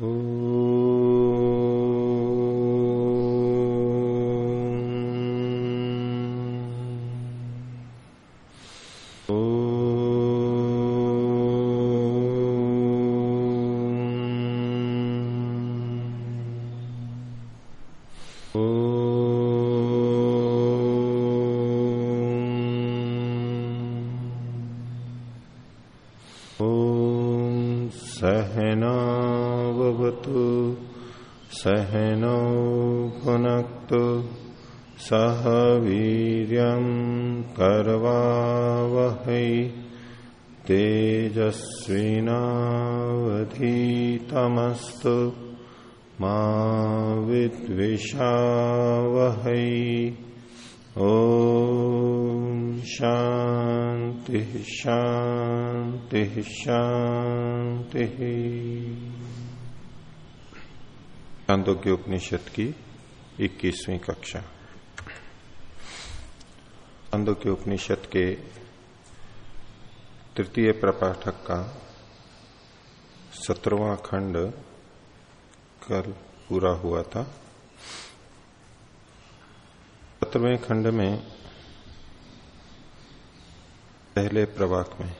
Ooh. सह वीर्यं कर्वावहै तेजस्विनावधीतमस्तु मा विद्विषावहै। ओ शांति शांति शांति छांदोग्य उपनिषद की इक्कीसवीं कक्षा। छांदोग्य उपनिषद के तृतीय प्रपाठक का सत्रवा खंड कल पूरा हुआ था। सत्रहवें खंड में पहले प्रवाक में,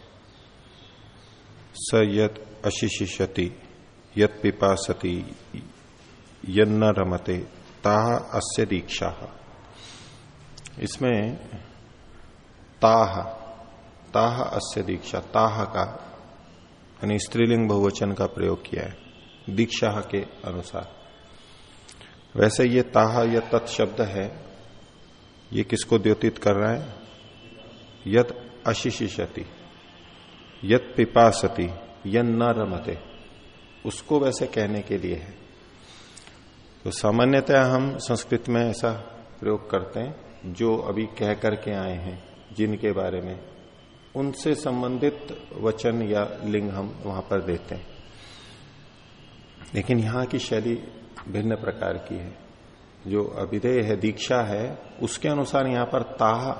स यत अशिशिषति, यत पिपासति, यन्न रमते ताह अस्य दीक्षा। इसमें ताह ताह अस्य दीक्षा, ताह का, यानी स्त्रीलिंग बहुवचन का प्रयोग किया है, दीक्षा के अनुसार। वैसे ये ताह यह तत्शब्द है, ये किसको द्योतित कर रहा है? यद अशिशिषति यद पिपासति, यन न रमते, उसको वैसे कहने के लिए है। तो सामान्यतः हम संस्कृत में ऐसा प्रयोग करते हैं, जो अभी कह करके आए हैं। जिनके बारे में। उनसे संबंधित वचन या लिंग हम वहाँ पर देते हैं। लेकिन यहाँ की शैली भिन्न प्रकार की है। जो अभिधेय है, दीक्षा है, उसके अनुसार यहाँ पर ताह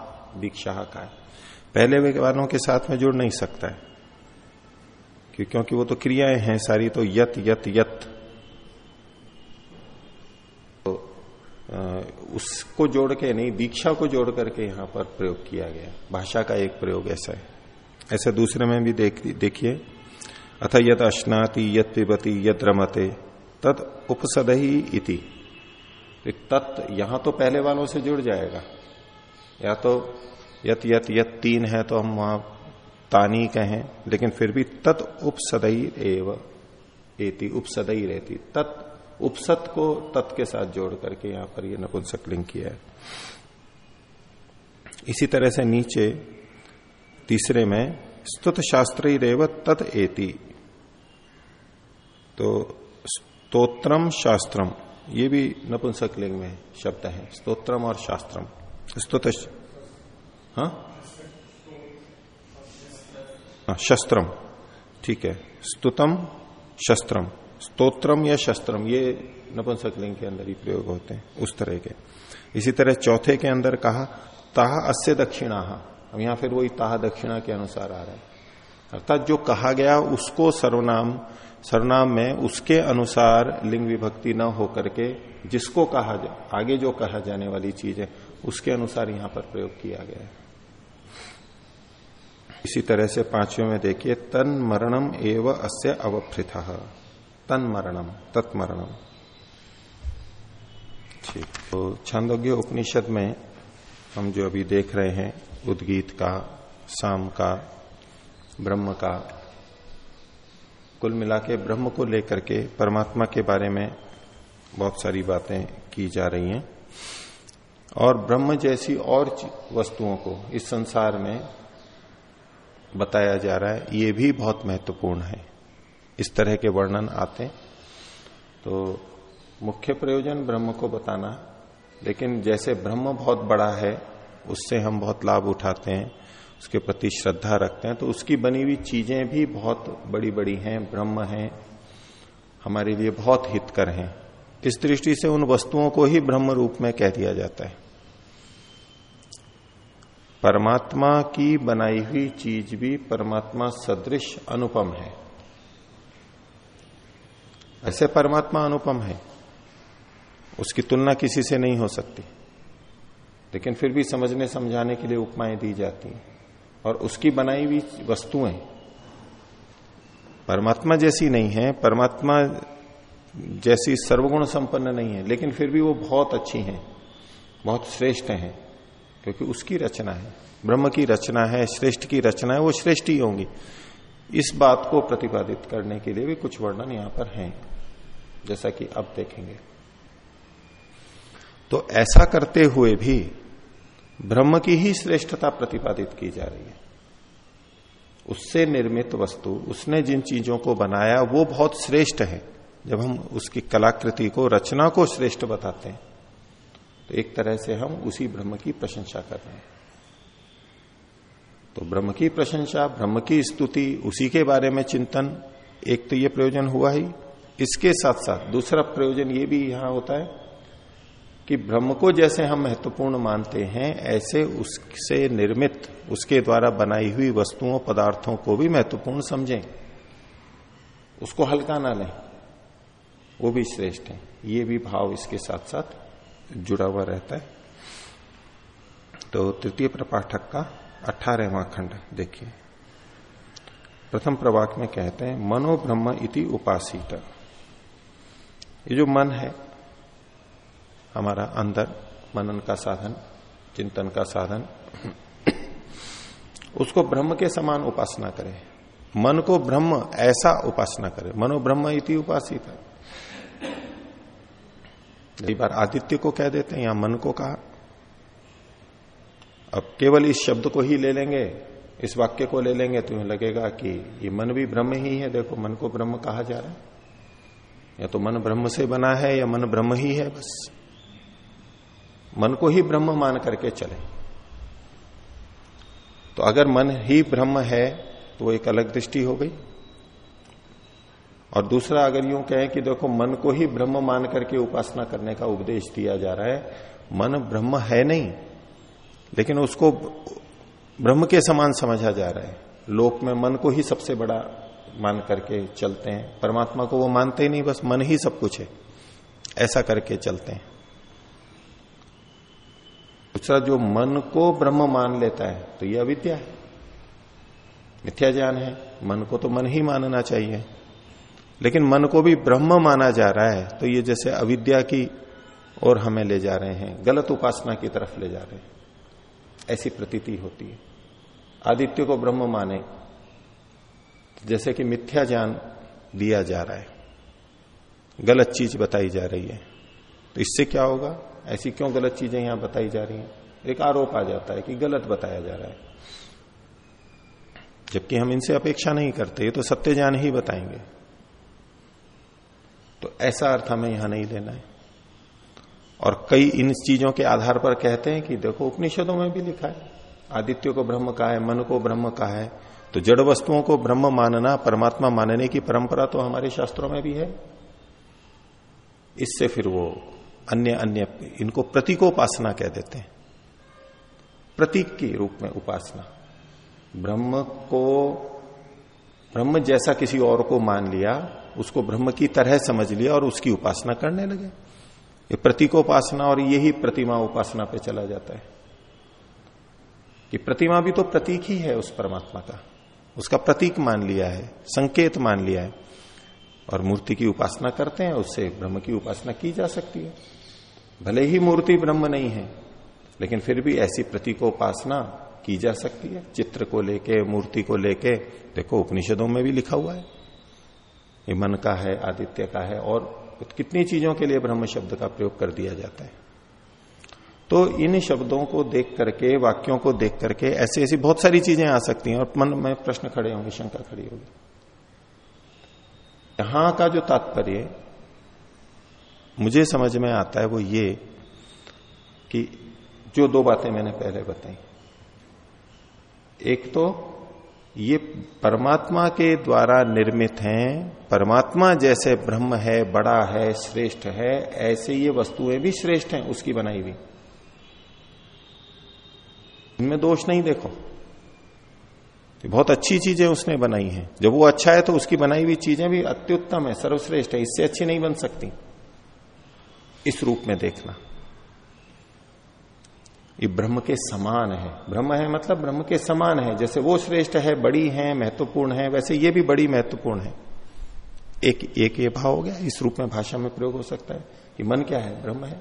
दीक्षा का है। पहले वे वालों के साथ में जुड़ नहीं सकता है। क्योंकि वो तो क्रियाएँ हैं सारी तो यत यत यत। उसको जोड़ के नहीं, दीक्षा को जोड़ करके यहाँ पर प्रयोग किया गया। भाषा का एक प्रयोग ऐसा है। ऐसे दूसरे में भी देख, देखिए, अथ यद अश्नाति यद पिबती यद रमते तद उपसद ही इति तत् यहाँ तो पहले वालों से जुड़ जाएगा। या तो यत यत यत तीन है तो हम वहाँ तानी कहें, लेकिन फिर भी तत् उपसदई एव, एति उपसदई रहती। तत् उपसत को तत् के साथ जोड़ करके यहाँ पर ये नपुंसक लिंग किया है। इसी तरह से नीचे, तीसरे में, स्तुत शास्त्री रेव तत् एति। तो स्तोत्रम शास्त्रम, ये भी नपुंसक लिंग में शब्द है, स्तोत्रम और शास्त्रम। स्तुत हाँ शस्त्रम। ठीक है। स्तुतम, शस्त्रम। स्तोत्रम या शस्त्रम ये नपुंसक लिंग के अंदर ही प्रयोग होते हैं उस तरह के। इसी तरह चौथे के अंदर कहा ताह अस्य दक्षिणा। अब यहाँ फिर वही ताह दक्षिणा के अनुसार आ रहा है। अर्थात जो कहा गया उसको सर्वनाम सर्वनाम में उसके अनुसार लिंग विभक्ति न हो करके जिसको कहा जा, आगे जो कहा जाने वाली चीज़ है उसके अनुसार यहाँ पर प्रयोग किया गया है। इसी तरह से पाँचवें में देखिए तन मरणम एवं अस्य अवफृत तन मरणम तत्मरणम ठीक तो छंदोग्य उपनिषद में हम जो अभी देख रहे हैं, उद्गीत का शाम का, ब्रह्म का, कुल मिला के ब्रह्म को लेकर के परमात्मा के बारे में बहुत सारी बातें की जा रही हैं। और ब्रह्म जैसी और वस्तुओं को इस संसार में बताया जा रहा है, ये भी बहुत महत्वपूर्ण है। इस तरह के वर्णन आते तो मुख्य प्रयोजन ब्रह्म को बताना, लेकिन जैसे ब्रह्म बहुत बड़ा है, उससे हम बहुत लाभ उठाते हैं, उसके प्रति श्रद्धा रखते हैं तो उसकी बनी हुई चीज़ें भी बहुत बड़ी बड़ी हैं, ब्रह्म हैं, हमारे लिए बहुत हितकर हैं। इस दृष्टि से उन वस्तुओं को ही ब्रह्म रूप में कह दिया जाता है। परमात्मा की बनाई हुई चीज़ भी परमात्मा सदृश अनुपम है। ऐसे परमात्मा अनुपम है। उसकी तुलना किसी से नहीं हो सकती। लेकिन फिर भी समझने समझाने के लिए उपमाएँ दी जाती हैं। और उसकी बनाई हुई वस्तुएँ परमात्मा जैसी नहीं है, परमात्मा जैसी सर्वगुण संपन्न नहीं है, लेकिन फिर भी वो बहुत अच्छी हैं, बहुत श्रेष्ठ हैं, क्योंकि उसकी रचना है। ब्रह्म की रचना है, श्रेष्ठ की रचना है, वो श्रेष्ठ ही होंगी। इस बात को प्रतिपादित करने के लिए भी कुछ वर्णन यहाँ पर हैं, जैसा कि अब देखेंगे। तो ऐसा करते हुए भी ब्रह्म की ही श्रेष्ठता प्रतिपादित की जा रही है। उससे निर्मित वस्तु, उसने जिन चीज़ों को बनाया, वो बहुत श्रेष्ठ है। जब हम उसकी कलाकृति को, रचना को श्रेष्ठ बताते हैं तो एक तरह से हम उसी ब्रह्म की प्रशंसा कर रहे हैं। तो ब्रह्म की प्रशंसा, ब्रह्म की स्तुति, उसी के बारे में चिंतन, एक तो ये प्रयोजन हुआ ही। इसके साथ साथ दूसरा प्रयोजन ये भी यहाँ होता है कि ब्रह्म को जैसे हम महत्वपूर्ण मानते हैं, ऐसे उससे निर्मित, उसके द्वारा बनाई हुई वस्तुओं, पदार्थों को भी महत्वपूर्ण समझें। उसको हल्का ना लें। वो भी श्रेष्ठ है। ये भी भाव इसके साथ साथ जुड़ा हुआ रहता है। तो तृतीय प्रपाठक का अठारहवा खंड, देखिए। प्रथम प्रवाक में कहते हैं, मनो ब्रह्म इति उपासित। ये जो मन है, हमारा अंदर, मनन का साधन, चिंतन का साधन, उसको ब्रह्म के समान उपासना करे। मन को ब्रह्म ऐसा उपासना करे। मनो ब्रह्म इति उपासित। कई बार आदित्य को कह देते हैं, या मन को कहा। अब केवल इस शब्द को ही ले लेंगे, इस वाक्य को ले लेंगे तो लगेगा कि ये मन भी ब्रह्म ही है, देखो मन को ब्रह्म कहा जा रहा है। या तो मन ब्रह्म से बना है, या मन ब्रह्म ही है, बस। मन को ही ब्रह्म मान करके चले। तो अगर मन ही ब्रह्म है तो वो एक अलग दृष्टि हो गई। और दूसरा, अगर यूँ कहें कि देखो मन को ही ब्रह्म मान करके उपासना करने का उपदेश दिया जा रहा है, मन ब्रह्म है नहीं लेकिन उसको ब्रह्म के समान समझा जा रहा है। लोक में मन को ही सबसे बड़ा मान करके चलते हैं। परमात्मा को वो मानते ही नहीं, बस मन ही सब कुछ है। ऐसा करके चलते हैं। दूसरा, जो मन को ब्रह्म मान लेता है तो ये अविद्या है। मिथ्या ज्ञान है। मन को तो मन ही मानना चाहिए। लेकिन मन को भी ब्रह्म माना जा रहा है तो ये जैसे अविद्या की ओर हमें ले जा रहे हैं, गलत उपासना की तरफ़ ले जा रहे हैं। ऐसी प्रतीति होती है। आदित्य को ब्रह्म माने, जैसे कि मिथ्या ज्ञान दिया जा रहा है। गलत चीज़ बताई जा रही है। तो इससे क्या होगा? ऐसी क्यों गलत चीज़ें यहाँ बताई जा रही हैं? एक आरोप आ जाता है कि गलत बताया जा रहा है। जबकि हम इनसे अपेक्षा नहीं करते, ये तो सत्य ज्ञान ही बताएँगे। तो ऐसा अर्थ हमें यहाँ नहीं लेना है। और कई इन चीज़ों के आधार पर कहते हैं कि देखो उपनिषदों में भी लिखा है। आदित्य को ब्रह्म कहा है, मन को ब्रह्म कहा है। तो जड़ वस्तुओं को ब्रह्म मानना, परमात्मा मानने की परंपरा तो हमारे शास्त्रों में भी है। इससे फिर वो अन्य अन्य इनको प्रतीकोपासना कह देते हैं। प्रतीक के रूप में उपासना। ब्रह्म को, ब्रह्म जैसा किसी और को मान लिया, उसको ब्रह्म की तरह समझ लिया और उसकी उपासना करने लगे। ये प्रतीकोपासना और यही प्रतिमा उपासना पे चला जाता है। कि प्रतिमा भी तो प्रतीक ही है उस परमात्मा का। उसका प्रतीक मान लिया है, संकेत मान लिया है। और मूर्ति की उपासना करते हैं, उससे ब्रह्म की उपासना की जा सकती है। भले ही मूर्ति ब्रह्म नहीं है, लेकिन फिर भी ऐसी प्रतीकोपासना की जा सकती है। चित्र को लेके, मूर्ति को लेके, देखो उपनिषदों में भी लिखा हुआ है। ये मन का है, आदित्य का है, और कितनी चीज़ों के लिए ब्रह्म शब्द का प्रयोग कर दिया जाता है। तो इन शब्दों को देख करके, वाक्यों को देख करके ऐसी ऐसी बहुत सारी चीज़ें आ सकती हैं और मन में प्रश्न खड़े होंगे, शंका खड़ी होगी। यहाँ का जो तात्पर्य मुझे समझ में आता है वो ये कि जो दो बातें मैंने पहले बताई। एक तो ये परमात्मा के द्वारा निर्मित हैं। परमात्मा जैसे ब्रह्म है, बड़ा है, श्रेष्ठ है, ऐसे ये वस्तुएँ भी श्रेष्ठ हैं, उसकी बनाई हुई। इनमें दोष नहीं देखो। तो बहुत अच्छी चीज़ें उसने बनाई हैं। जब वो अच्छा है तो उसकी बनाई हुई चीज़ें भी अत्युत्तम है, सर्वश्रेष्ठ है, इससे अच्छी नहीं बन सकती। इस रूप में देखना। ये ब्रह्म के समान है। ब्रह्म है मतलब ब्रह्म के समान है। जैसे वो श्रेष्ठ है, बड़ी है, महत्वपूर्ण है, वैसे ये भी बड़ी महत्वपूर्ण है। एक एक ये भाव हो गया, इस रूप में भाषा में प्रयोग हो सकता है कि मन क्या है? ब्रह्म है।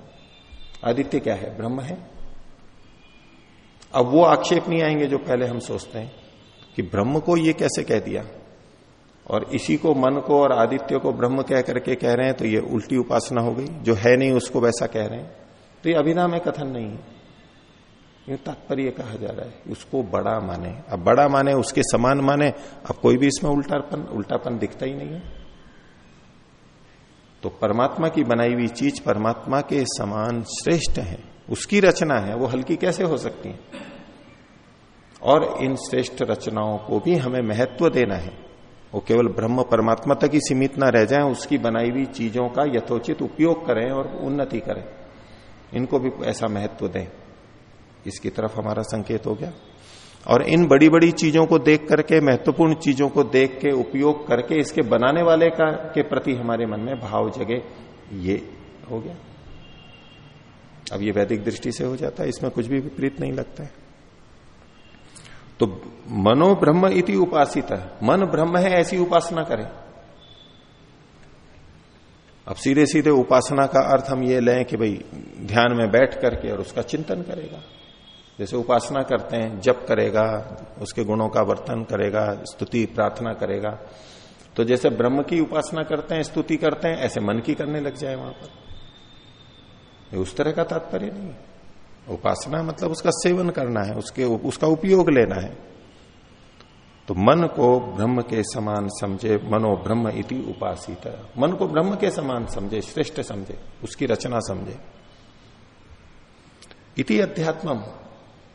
आदित्य क्या है? ब्रह्म है। अब वो आक्षेप नहीं आएँगे जो पहले हम सोचते हैं कि ब्रह्म को ये कैसे कह दिया? और इसी को मन को और आदित्य को ब्रह्म कह करके कह रहे हैं तो ये उल्टी उपासना हो गई। जो है नहीं, उसको वैसा कह रहे हैं। तो ये अभिनाम कथन नहीं है। ये तात्पर्य कहा जा रहा है, उसको बड़ा माने। अब बड़ा माने, उसके समान माने, अब कोई भी इसमें उल्टापन उल्टापन दिखता ही नहीं है। तो परमात्मा की बनाई हुई चीज़ परमात्मा के समान श्रेष्ठ है। उसकी रचना है, वो हल्की कैसे हो सकती है? और इन श्रेष्ठ रचनाओं को भी हमें महत्व देना है। वो केवल ब्रह्म परमात्मा तक ही सीमित ना रह जाए, उसकी बनाई हुई चीज़ों का यथोचित उपयोग करें और उन्नति करें। इनको भी ऐसा महत्व दें। इसकी तरफ़ हमारा संकेत हो गया। और इन बड़ी बड़ी चीज़ों को देख करके, महत्वपूर्ण चीज़ों को देख के, उपयोग करके, इसके बनाने वाले का, के प्रति हमारे मन में भाव जगे, ये हो गया। अब ये वैदिक दृष्टि से हो जाता है, इसमें कुछ भी विपरीत नहीं लगता है। तो मनो ब्रह्म इति उपासित मन ब्रह्म है, ऐसी उपासना करें। अब सीधे सीधे उपासना का अर्थ हम ये लें कि भाई, ध्यान में बैठ करके और उसका चिंतन करेगा। जैसे उपासना करते हैं, जप करेगा, उसके गुणों का वर्तन करेगा, स्तुति, प्रार्थना करेगा। तो जैसे ब्रह्म की उपासना करते हैं, स्तुति करते हैं, ऐसे मन की करने लग जाए वहाँ पर। उस तरह का तात्पर्य नहीं उपासना मतलब उसका सेवन करना है, उसके, उसका उपयोग लेना है। तो मन को ब्रह्म के समान समझे मनो ब्रह्म इति उपासित। मन को ब्रह्म के समान समझे, श्रेष्ठ समझे, उसकी रचना समझे। इति अध्यात्म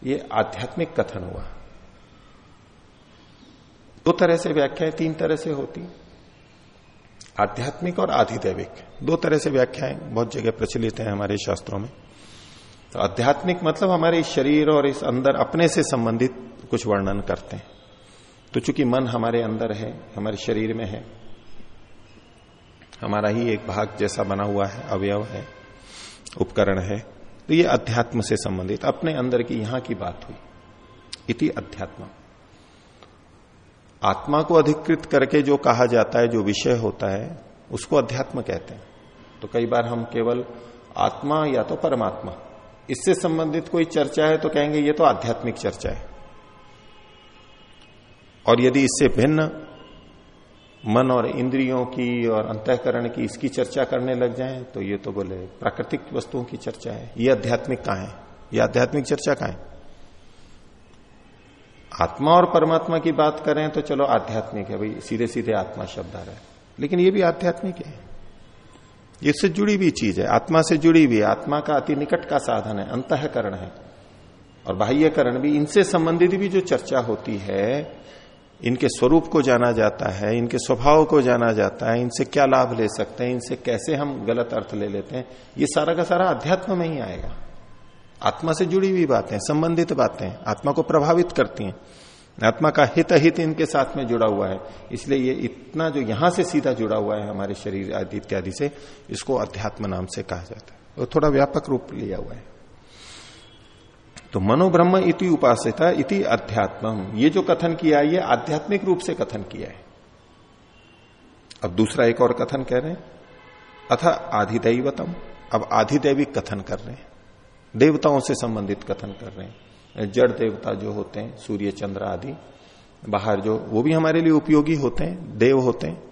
ये आध्यात्मिक कथन हुआ। दो तरह से व्याख्याएँ, तीन तरह से होती। आध्यात्मिक और आधिदैविक। दो तरह से व्याख्याएँ बहुत जगह प्रचलित है हमारे शास्त्रों में। तो आध्यात्मिक मतलब हमारे इस शरीर और इस अंदर अपने से संबंधित कुछ वर्णन करते हैं। तो चूँकि मन हमारे अंदर है, हमारे शरीर में है, हमारा ही एक भाग जैसा बना हुआ है, अवयव है, उपकरण है तो ये अध्यात्म से संबंधित, अपने अंदर की यहाँ की बात हुई। इति अध्यात्म। आत्मा को अधिकृत करके जो कहा जाता है, जो विषय होता है, उसको अध्यात्म कहते हैं। तो कई बार हम केवल आत्मा या तो परमात्मा, इससे संबंधित कोई चर्चा है तो कहेंगे ये तो आध्यात्मिक चर्चा है। और यदि इससे भिन्न मन और इंद्रियों की और अंतकरण की इसकी चर्चा करने लग जाए तो ये तो बोले प्राकृतिक वस्तुओं की चर्चा है। ये आध्यात्मिक कहा है? ये आध्यात्मिक चर्चा कहा है? आत्मा और परमात्मा की बात करें तो चलो आध्यात्मिक है, भाई सीधे सीधे आत्मा शब्द आ रहा है। लेकिन ये भी आध्यात्मिक है। इससे जुड़ी हुई चीज़ है। आत्मा से जुड़ी हुई, आत्मा का अति निकट का साधन है, अंतकरण है। और बाह्यकरण भी, इनसे संबंधित भी जो चर्चा होती है इनके स्वरूप को जाना जाता है, इनके स्वभाव को जाना जाता है, इनसे क्या लाभ ले सकते हैं, इनसे कैसे हम गलत अर्थ ले लेते हैं, ये सारा का सारा अध्यात्म में ही आएगा। आत्मा से जुड़ी हुई बातें, संबंधित बातें, आत्मा को प्रभावित करती हैं। आत्मा का हित हित इनके साथ में जुड़ा हुआ है, इसलिए ये इतना जो यहाँ से सीधा जुड़ा हुआ है हमारे शरीर आदि इत्यादि से, इसको अध्यात्म नाम से कहा जाता है। वो थोड़ा व्यापक रूप लिया हुआ है। तो मनोब्रह्म इति उपासिता इति अध्यात्म ये जो कथन किया है, ये आध्यात्मिक रूप से कथन किया है। अब दूसरा एक और कथन कह रहे हैं। अथा आधिदैवतम। अब आधिदैविक कथन कर रहे हैं। देवताओं से संबंधित कथन कर रहे हैं। जड़ देवता जो होते हैं, सूर्य, चंद्र आदि, बाहर जो, वो भी हमारे लिए उपयोगी होते हैं, देव होते हैं।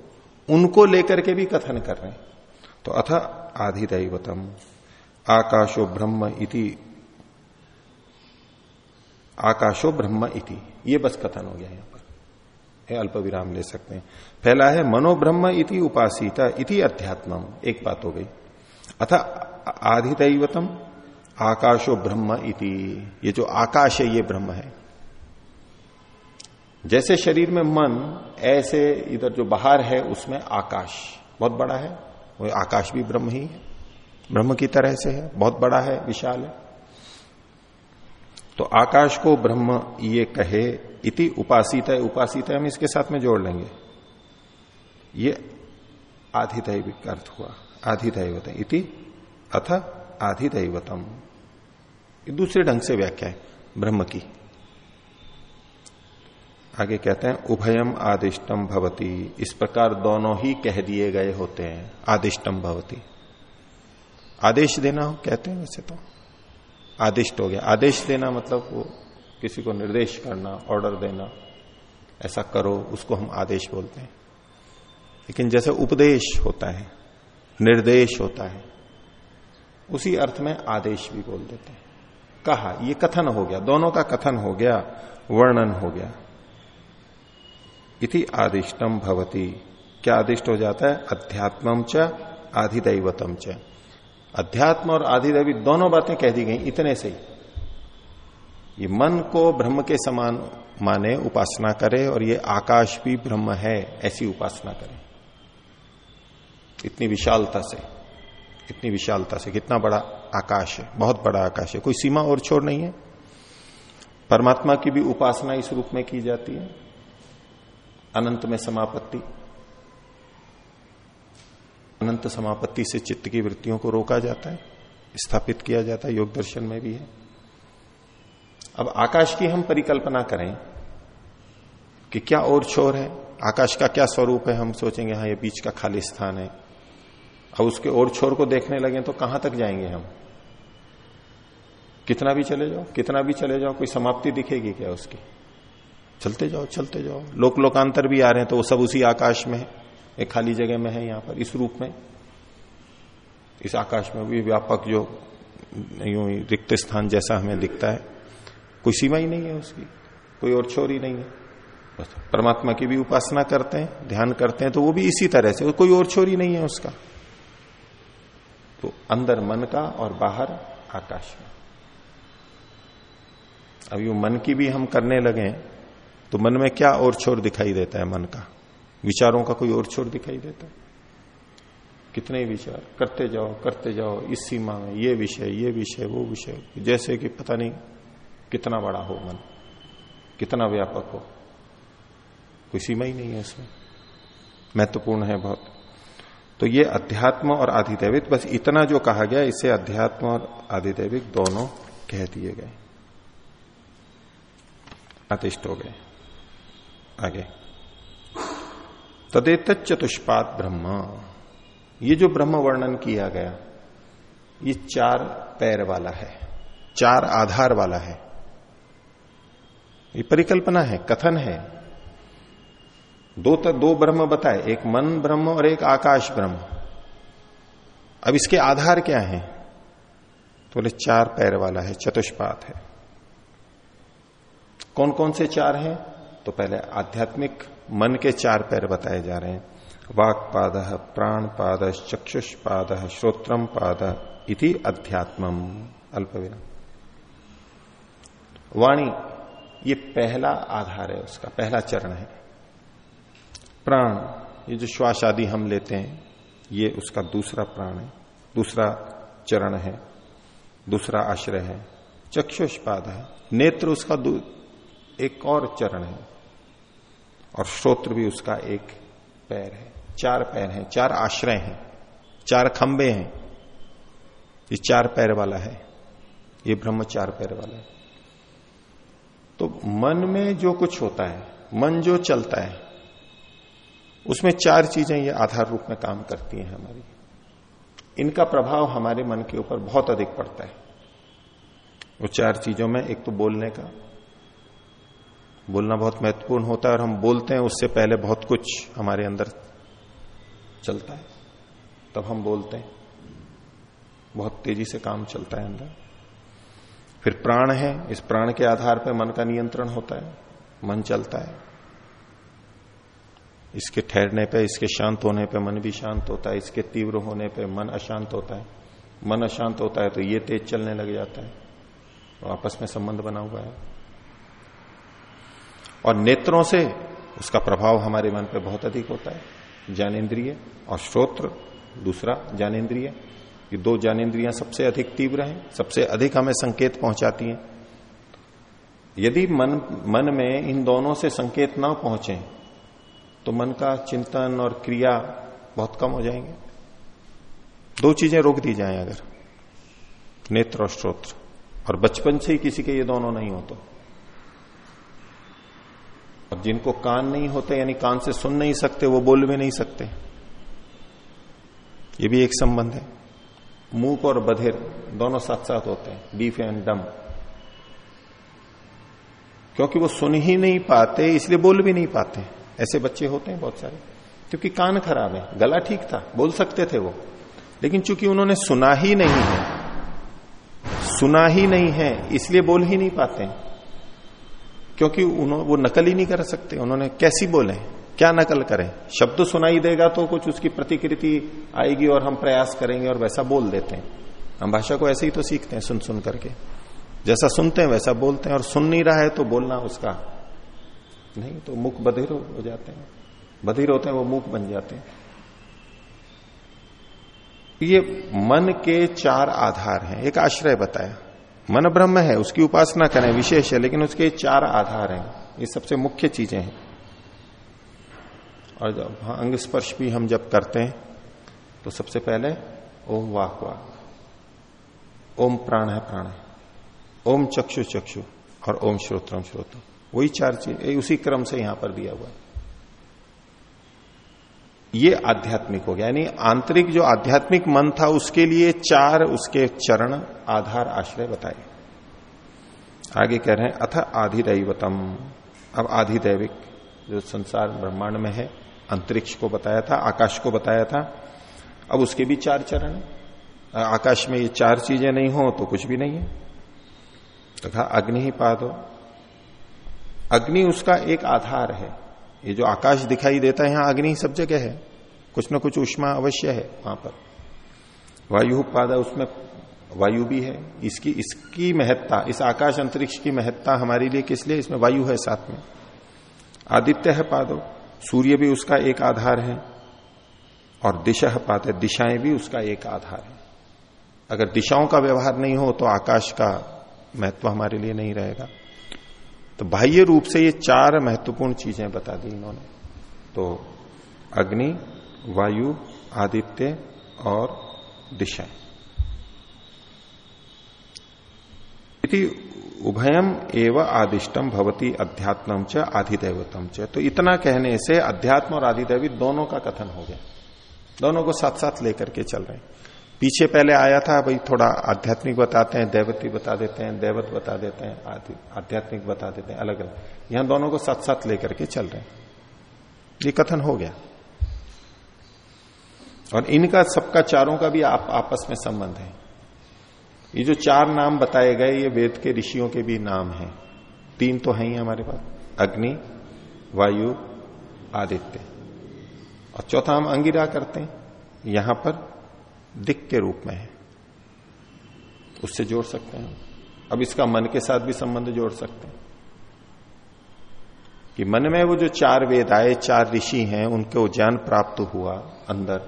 उनको लेकर के भी कथन कर रहे हैं। तो अथ आधिदैवतम। आकाशो ब्रह्म इति आकाशो ब्रह्म इति। ये बस कथन हो गया यहाँ पर। अल्प विराम ले सकते हैं। पहला है मनोब्रह्म इति उपासिता इति अध्यात्म एक बात हो गई। अथा आधिदैवतम आकाशो ब्रह्म इति। ये जो आकाश है, ये ब्रह्म है। जैसे शरीर में मन, ऐसे इधर जो बाहर है, उसमें आकाश। बहुत बड़ा है। वो आकाश भी ब्रह्म ही है। ब्रह्म की तरह से है। बहुत बड़ा है, विशाल है। तो आकाश को ब्रह्म ये कहे, इति उपासित है उपासित है हम इसके साथ में जोड़ लेंगे। ये आधिदैविक अर्थ हुआ आधिदैवत इति अथ आधिदैवतम। दूसरे ढंग से व्याख्या है, ब्रह्म की। आगे कहते हैं, उभयम आदिष्टम भवती, इस प्रकार दोनों ही कह दिए गए होते हैं, आदिष्टम भवती। आदेश देना हो, कहते हैं वैसे तो। आदिष्ट हो गया। आदेश देना मतलब वो किसी को निर्देश करना ऑर्डर देना, ऐसा करो, उसको हम आदेश बोलते हैं। लेकिन जैसे उपदेश होता है, निर्देश होता है, उसी अर्थ में आदेश भी बोल देते हैं। कहा, ये कथन हो गया, दोनों का कथन हो गया, वर्णन हो गया। इति आदिष्टम भवती। क्या आदिष्ट हो जाता है? अध्यात्मम च, आधिदैवतम च। अध्यात्म और आधिदैवी दोनों बातें कह दी गई, इतने से ही। ये मन को ब्रह्म के समान माने, उपासना करे, और ये आकाश भी ब्रह्म है, ऐसी उपासना करे। इतनी विशालता से, इतनी विशालता से, कितना बड़ा आकाश है, बहुत बड़ा आकाश है, कोई सीमा और छोड़ नहीं है। परमात्मा की भी उपासना इस रूप में की जाती है। अनंत में समापत्ति। अनंत समापत्ति से चित्त की वृत्तियों को रोका जाता है, स्थापित किया जाता है, योग दर्शन में भी है। अब आकाश की हम परिकल्पना करें कि क्या और छोर है, आकाश का क्या स्वरूप है, हम सोचेंगे हाँ ये बीच का खाली स्थान है। अब उसके और छोर को देखने लगे तो कहाँ तक जाएँगे हम? कितना भी चले जाओ, कितना भी चले जाओ, कोई समाप्ति दिखेगी क्या उसकी? चलते जाओ चलते जाओ। लोक लोकांतर भी आ रहे हैं तो वो सब उसी आकाश में है। एक खाली जगह में है यहाँ पर, इस रूप में। इस आकाश में भी व्यापक जो यूँ रिक्त स्थान जैसा हमें दिखता है। कोई सीमा ही नहीं है उसकी, कोई और छोर ही नहीं है। बस परमात्मा की भी उपासना करते हैं, ध्यान करते हैं तो वो भी इसी तरह से, कोई और छोर ही नहीं है उसका। तो अंदर मन का और बाहर आकाश में अब यू मन की भी हम करने लगे तो मन में क्या और छोर दिखाई देता है मन का? विचारों का कोई और छोर दिखाई देता? है कितने विचार? करते जाओ करते जाओ, इस सीमा में, ये विषय ये विषय, वो विषय। जैसे कि पता नहीं कितना बड़ा हो मन, कितना व्यापक हो। कोई सीमा ही नहीं है इसमें। महत्वपूर्ण है बहुत। तो ये अध्यात्म और आधिदैविक, बस इतना जो कहा गया, इसे अध्यात्म और आधिदैविक दोनों कह दिए गए। अतिष्ट हो गए। आगे। तदेत चतुष्पाद ब्रह्म। ये जो ब्रह्म वर्णन किया गया, ये चार पैर वाला है, चार आधार वाला है। ये परिकल्पना है, कथन है। दो तक दो ब्रह्म बताए, एक मन ब्रह्म और एक आकाश ब्रह्म। अब इसके आधार क्या है? तो बोले, चार पैर वाला है, चतुष्पात है। कौन कौन से चार हैं? तो पहले आध्यात्मिक मन के चार पैर बताए जा रहे हैं। वाक पाद प्राण पाद चक्षुष पाद श्रोत्रम पाद इति अध्यात्मम। अल्पविराम। वाणी, ये पहला आधार है उसका, पहला चरण है। प्राण, ये जो श्वास आदि हम लेते हैं, ये उसका दूसरा प्राण है, दूसरा चरण है, दूसरा आश्रय है। चक्षुष्पाद है नेत्र उसका एक और चरण है। और श्रोत्र भी उसका एक पैर है। चार पैर हैं, चार आश्रय हैं, चार खंबे हैं। ये चार पैर वाला है। ये ब्रह्म चार पैर वाला है। तो मन में जो कुछ होता है, मन जो चलता है, उसमें चार चीज़ें ये आधार रूप में काम करती हैं हमारी। इनका प्रभाव हमारे मन के ऊपर बहुत अधिक पड़ता है। वो चार चीज़ों में, एक तो बोलने का बोलना बहुत महत्वपूर्ण होता है और हम बोलते हैं, उससे पहले बहुत कुछ हमारे अंदर चलता है। तब हम बोलते हैं। बहुत तेज़ी से काम चलता है अंदर। फिर प्राण है, इस प्राण के आधार पर मन का नियंत्रण होता है, मन चलता है। इसके ठहरने पे, इसके शांत होने पे मन भी शांत होता है, इसके तीव्र होने पे मन अशांत होता है। मन अशांत होता है तो ये तेज चलने लग जाता है। तो आपस में संबंध बना हुआ है। और नेत्रों से उसका प्रभाव हमारे मन पर बहुत अधिक होता है। ज्ञानेन्द्रिय और श्रोत्र, दूसरा ज्ञानेन्द्रिय। ये दो ज्ञानेन्द्रियाँ सबसे अधिक तीव्र हैं, सबसे अधिक हमें संकेत पहुंचाती हैं। यदि मन मन में इन दोनों से संकेत ना पहुँचे तो मन का चिंतन और क्रिया बहुत कम हो जाएँगे। दो चीज़ें रोक दी जाएँ अगर, नेत्र और स्त्रोत्र और बचपन से ही किसी के ये दोनों नहीं हो तो और जिनको कान नहीं होते, यानी कान से सुन नहीं सकते, वो बोल भी नहीं सकते। ये भी एक संबंध है। मूक और बधिर दोनों साथ साथ होते हैं डीफ एंड डम क्योंकि वो सुन ही नहीं पाते, इसलिए बोल भी नहीं पाते। ऐसे बच्चे होते हैं बहुत सारे। क्योंकि कान खराब है, गला ठीक था, बोल सकते थे वो। लेकिन चूँकि उन्होंने सुना ही नहीं है, सुना ही नहीं है, इसलिए बोल ही नहीं पाते क्योंकि उन्होंने वो नकल ही नहीं कर सकते। उन्होंने कैसी बोले? क्या नकल करें? शब्द सुनाई देगा तो कुछ उसकी प्रतिकृति आएगी और हम प्रयास करेंगे और वैसा बोल देते हैं। हम भाषा को ऐसे ही तो सीखते हैं सुन सुन करके। जैसा सुनते हैं वैसा बोलते हैं और सुन नहीं रहा है तो बोलना उसका नहीं तो मुख बधिर हो जाते हैं। बधिर होते हैं, वो मुख बन जाते हैं। ये मन के चार आधार हैं। एक आश्रय बताया। मन ब्रह्म है, उसकी उपासना करें, विशेष है, लेकिन उसके चार आधार हैं। ये सबसे मुख्य चीज़ें हैं। और जब अंग स्पर्श भी हम जब करते हैं तो सबसे पहले ओम वाक वाक। ओम प्राण है प्राण है। ओम चक्षु चक्षु और ओम श्रोत्रम श्रोत्र वही चार चीज़ उसी क्रम से यहाँ पर दिया हुआ है। ये आध्यात्मिक हो गया। यानी आंतरिक जो आध्यात्मिक मन था, उसके लिए चार उसके चरण आधार आश्रय बताए। आगे कह रहे हैं, अथ आधिदैवतम। अब आधिदैविक जो संसार ब्रह्मांड में है, अंतरिक्ष को बताया था, आकाश को बताया था, अब उसके भी चार चरण। आकाश में ये चार चीज़ें नहीं हो तो कुछ भी नहीं है। तो कहा अग्नि ही पादो अग्नि उसका एक आधार है। ये जो आकाश दिखाई देता है, यहाँ अग्नि सब जगह है। कुछ ना कुछ उष्मा अवश्य है वहाँ पर। वायु पादा उसमें वायु भी है। इसकी इसकी महत्ता, इस आकाश अंतरिक्ष की महत्ता हमारे लिए किस लिए? इसमें वायु है साथ में। आदित्य है पादो। सूर्य भी उसका एक आधार है और दिशा पाते दिशाएँ भी उसका एक आधार है। अगर दिशाओं का व्यवहार नहीं हो तो आकाश का महत्व हमारे लिए नहीं रहेगा। तो बाह्य रूप से ये चार महत्वपूर्ण चीज़ें बता दी इन्होंने। तो अग्नि, वायु, आदित्य और दिशा। उभयम एव आदिष्टम भवती अध्यात्म च आधिदैवतम च। तो इतना कहने से अध्यात्म और आधिदैवित दोनों का कथन हो गया। दोनों को साथ साथ लेकर के चल रहे हैं। पीछे पहले आया था, भाई थोड़ा आध्यात्मिक बताते हैं, दैवती बता देते हैं, दैवत बता देते हैं आध्यात्मिक बता देते हैं अलग अलग यहाँ दोनों को साथ साथ लेकर के चल रहे हैं। ये कथन हो गया। और इनका, सबका चारों का भी आप, आपस में संबंध है। ये जो चार नाम बताए गए, ये वेद के ऋषियों के भी नाम हैं। तीन तो है ही हमारे पास। अग्नि, वायु, आदित्य। और चौथा हम अंगिरा करते हैं। यहाँ पर दिक के रूप में है। उससे जोड़ सकते हैं। अब इसका मन के साथ भी संबंध जोड़ सकते हैं। कि मन में वो जो चार वेद आए, चार ऋषि हैं, उनको ज्ञान प्राप्त हुआ अंदर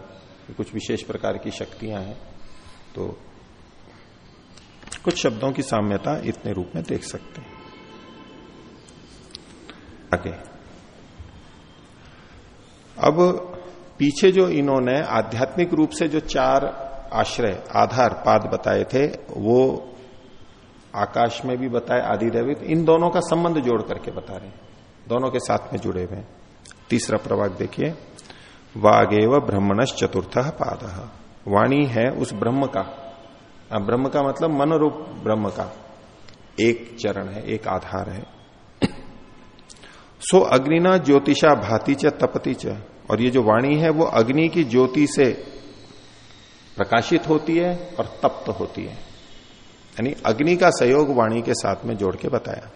कुछ विशेष प्रकार की शक्तियाँ हैं तो कुछ शब्दों की साम्यता इतने रूप में देख सकते हैं। आगे। अब पीछे जो इन्होंने आध्यात्मिक रूप से जो चार आश्रय, आधार, पाद बताए थे, वो आकाश में भी बताए, आदि दैविक, इन दोनों का संबंध जोड़ करके बता रहे हैं। दोनों के साथ में जुड़े हुए तीसरा प्रभाग देखिए, वागेव ब्रह्मणश चतुर्थ पाद। वाणी है उस ब्रह्म का। ब्रह्म का मतलब मनोरूप ब्रह्म का। एक चरण है, एक आधार है। सो अग्निना ज्योतिषा भाती च तपती च। और ये जो वाणी है वो अग्नि की ज्योति से प्रकाशित होती है और तप्त होती है। यानी अग्नि का सहयोग वाणी के साथ में जोड़ के बताया।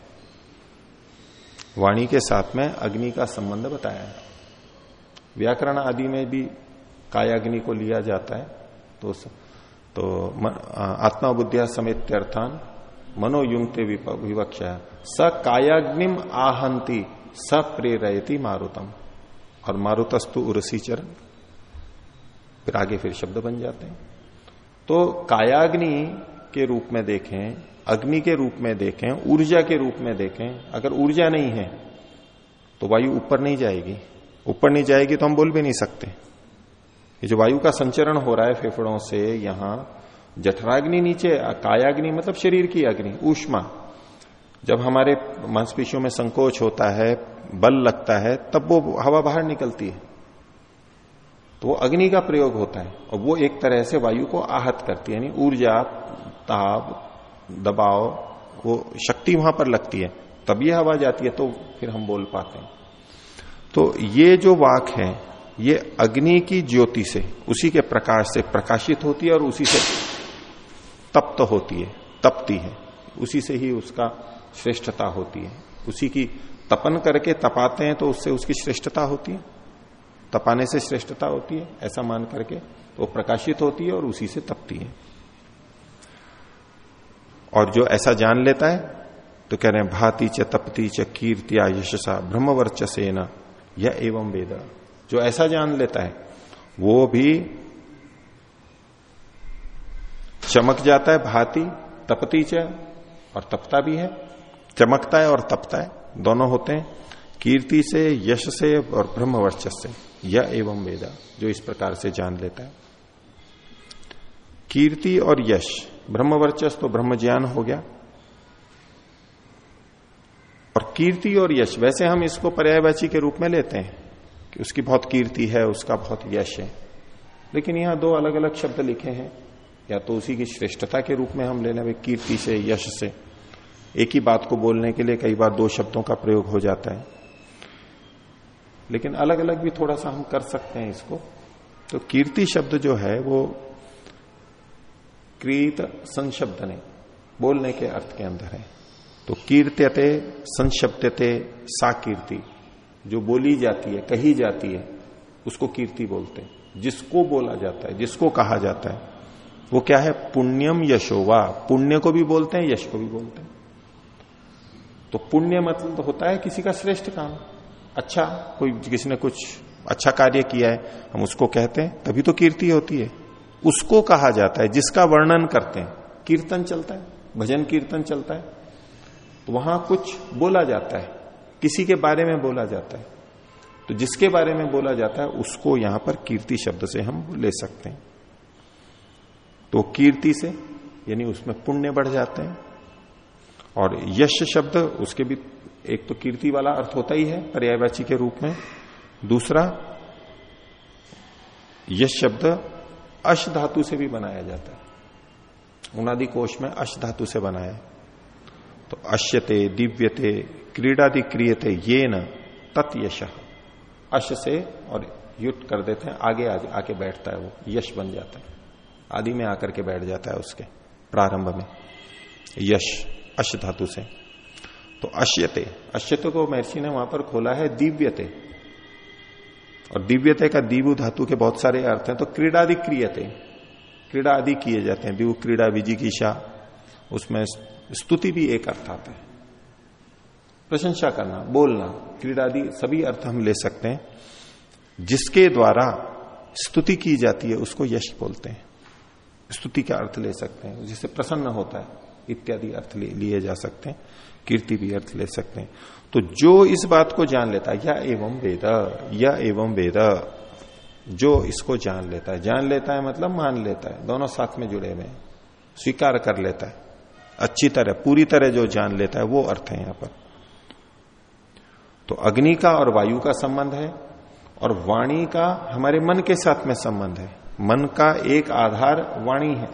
वाणी के साथ में अग्नि का संबंध बताया। व्याकरण आदि में भी कायाग्नि को लिया जाता है तो तो आत्मा बुद्धिया समेत अर्थान मनोयुक्ते विवक्षा। स कायाग्निम आहंती, स प्रेरयती मारुतम। और मारुतस्तु उर्सी चरण। फिर आगे फिर शब्द बन जाते हैं। तो कायाग्नि के रूप में देखें, अग्नि के रूप में देखें, ऊर्जा के रूप में देखें, अगर ऊर्जा नहीं है तो वायु ऊपर नहीं जाएगी। ऊपर नहीं जाएगी तो हम बोल भी नहीं सकते। ये जो वायु का संचरण हो रहा है फेफड़ों से, यहाँ जठराग्नि नीचे, कायाग्नि मतलब शरीर की अग्नि, ऊष्मा। जब हमारे मांसपेशियों में संकोच होता है बल लगता है, तब वो हवा बाहर निकलती है। तो वो अग्नि का प्रयोग होता है, और वो एक तरह से वायु को आहत करती है, यानी ऊर्जा, ताप, दबाव, वो शक्ति वहाँ पर लगती है। तब ये हवा जाती है तो फिर हम बोल पाते हैं। तो ये जो वाक है, ये अग्नि की ज्योति से, उसी के प्रकाश से प्रकाशित होती है, और उसी से तप्त होती है, तपती है। उसी से ही उसका श्रेष्ठता होती है। उसी की तपन करके तपाते हैं तो उससे उसकी श्रेष्ठता होती है। तपाने से श्रेष्ठता होती है, ऐसा मान करके तो प्रकाशित होती है और उसी से तपती है। और जो ऐसा जान लेता है तो कह रहे हैं, भाति च तपती च कीर्तिया यशसा ब्रह्मवर्च सेना यह एवं वेद। जो ऐसा जान लेता है, वो भी चमक जाता है भाती, तपती च और तपता भी है। चमकता है और तपता है। दोनों होते हैं, कीर्ति से, यश से और ब्रह्म वर्चस से यह एवं वेदा, जो इस प्रकार से जान लेता है। कीर्ति और यश ब्रह्म वर्चस तो ब्रह्म ज्ञान हो गया। और कीर्ति और यश, वैसे हम इसको पर्यायवाची के रूप में लेते हैं, कि उसकी बहुत कीर्ति है, उसका बहुत यश है। लेकिन यहाँ दो अलग अलग शब्द लिखे हैं, या तो उसी की श्रेष्ठता के रूप में हम ले लें कीर्ति से, यश से। एक ही बात को बोलने के लिए कई बार दो शब्दों का प्रयोग हो जाता है। लेकिन अलग अलग भी थोड़ा सा हम कर सकते हैं इसको। तो कीर्ति शब्द जो है, वो क्रीत संशब्द ने बोलने के अर्थ के अंदर है। तो कीर्त्यते संशब्दते सा कीर्ति जो बोली जाती है, कही जाती है, उसको कीर्ति बोलते हैं। जिसको बोला जाता है, जिसको कहा जाता है, वो क्या है? पुण्यम यशोवा, पुण्य को भी बोलते हैं, यश को भी बोलते हैं। तो पुण्य मतलब तो होता है किसी का श्रेष्ठ काम। अच्छा कोई किसी ने कुछ अच्छा कार्य किया है, हम उसको कहते हैं, तभी तो कीर्ति होती है। उसको कहा जाता है, जिसका वर्णन करते हैं। कीर्तन चलता है, भजन कीर्तन चलता है। तो वहाँ कुछ बोला जाता है, किसी के बारे में बोला जाता है। तो जिसके बारे में बोला जाता है, उसको यहाँ पर कीर्ति शब्द से हम ले सकते हैं। तो कीर्ति से, यानी उसमें पुण्य बढ़ जाते हैं। और यश शब्द, उसके भी एक तो कीर्ति वाला अर्थ होता ही है, पर्यायवाची के रूप में। दूसरा, यश शब्द अश धातु से भी बनाया जाता है। उनादि कोश में अश धातु से बनाया। तो अश्यते, दिव्यते, क्रीडादि क्रियते ये न तत्यश अश से और युट कर देते हैं, आगे आगे आके बैठता है वो, यश बन जाता है। आदि में आकर के बैठ जाता है उसके प्रारंभ में। यश। अश धातु से। तो अश्यते अश्यते को महर्षि ने वहाँ पर खोला है दिव्यते। और दिव्यते का दीवु धातु के बहुत सारे अर्थ हैं तो क्रीडादि क्रियते। क्रीड़ा आदि किए जाते हैं, दिवु क्रीड़ा विजिकीषा उसमें स्तुति भी एक अर्थ आता है। प्रशंसा करना, बोलना, क्रीडादि सभी अर्थ हम ले सकते हैं। जिसके द्वारा स्तुति की जाती है, उसको यश बोलते हैं। स्तुति का अर्थ ले सकते हैं, जिससे प्रसन्न होता है। इत्यादि अर्थ लिए जा सकते हैं, कीर्ति भी अर्थ ले सकते हैं। तो जो इस बात को जान लेता है या एवं वेद, या एवं वेद, जो इसको जान लेता है। जान लेता है मतलब मान लेता है, दोनों साथ में जुड़े हुए स्वीकार कर लेता है, अच्छी तरह, पूरी तरह जो जान लेता है, वो अर्थ है यहाँ पर। तो अग्नि का और वायु का संबंध है, और वाणी का हमारे मन के साथ में संबंध है। मन का एक आधार वाणी है।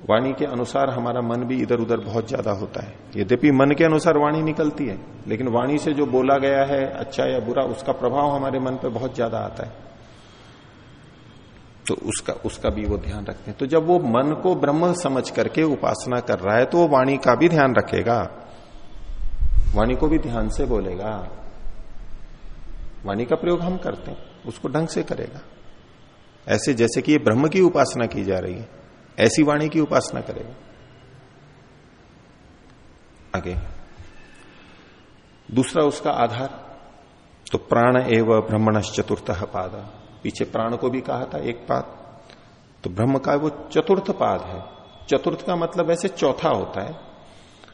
वाणी के अनुसार हमारा मन भी इधर उधर बहुत ज़्यादा होता है। यद्यपि मन के अनुसार वाणी निकलती है, लेकिन वाणी से जो बोला गया है अच्छा या बुरा, उसका प्रभाव हमारे मन पर बहुत ज़्यादा आता है। तो उसका उसका भी वो ध्यान रखते हैं। तो जब वो मन को ब्रह्म समझ करके उपासना कर रहा है तो वो वाणी का भी ध्यान रखेगा। वाणी को भी ध्यान से बोलेगा। वाणी का प्रयोग हम करते हैं, उसको ढंग से करेगा। ऐसे जैसे कि ये ब्रह्म की उपासना की जा रही है। ऐसी वाणी की उपासना करेगा। आगे। दूसरा उसका आधार तो प्राण एवं ब्रह्मण चतुर्थ पाद। पीछे प्राण को भी कहा था एक पाद। तो ब्रह्म का वो चतुर्थ पाद है। चतुर्थ का मतलब ऐसे चौथा होता है।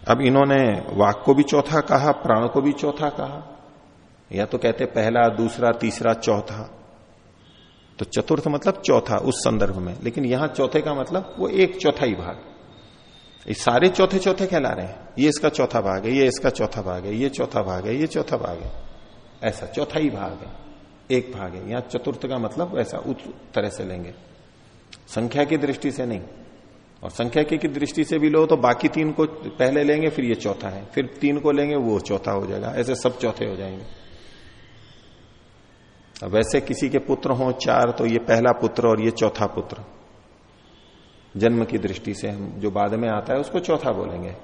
अब इन्होंने वाक को भी चौथा कहा, प्राण को भी चौथा कहा। या तो कहते पहला, दूसरा, तीसरा, चौथा। तो चतुर्थ मतलब चौथा उस संदर्भ में। लेकिन यहाँ चौथे का मतलब वो एक चौथा ही भाग। ये सारे चौथे चौथे कहला रहे हैं। ये इसका चौथा भाग है, ये इसका चौथा भाग है, ये चौथा भाग है, ये चौथा भाग है। ऐसा चौथा ही भाग है, एक भाग है। यहाँ चतुर्थ का मतलब ऐसा उस तरह से लेंगे। संख्या की दृष्टि से नहीं। और संख्या की दृष्टि से भी लो तो बाकी तीन को पहले लेंगे, फिर ये चौथा है। फिर तीन को लेंगे, वो चौथा हो जाएगा। ऐसे सब चौथे हो जाएँगे। वैसे किसी के पुत्र हो चार तो ये पहला पुत्र और ये चौथा पुत्र। जन्म की दृष्टि से हम जो बाद में आता है, उसको चौथा बोलेंगे।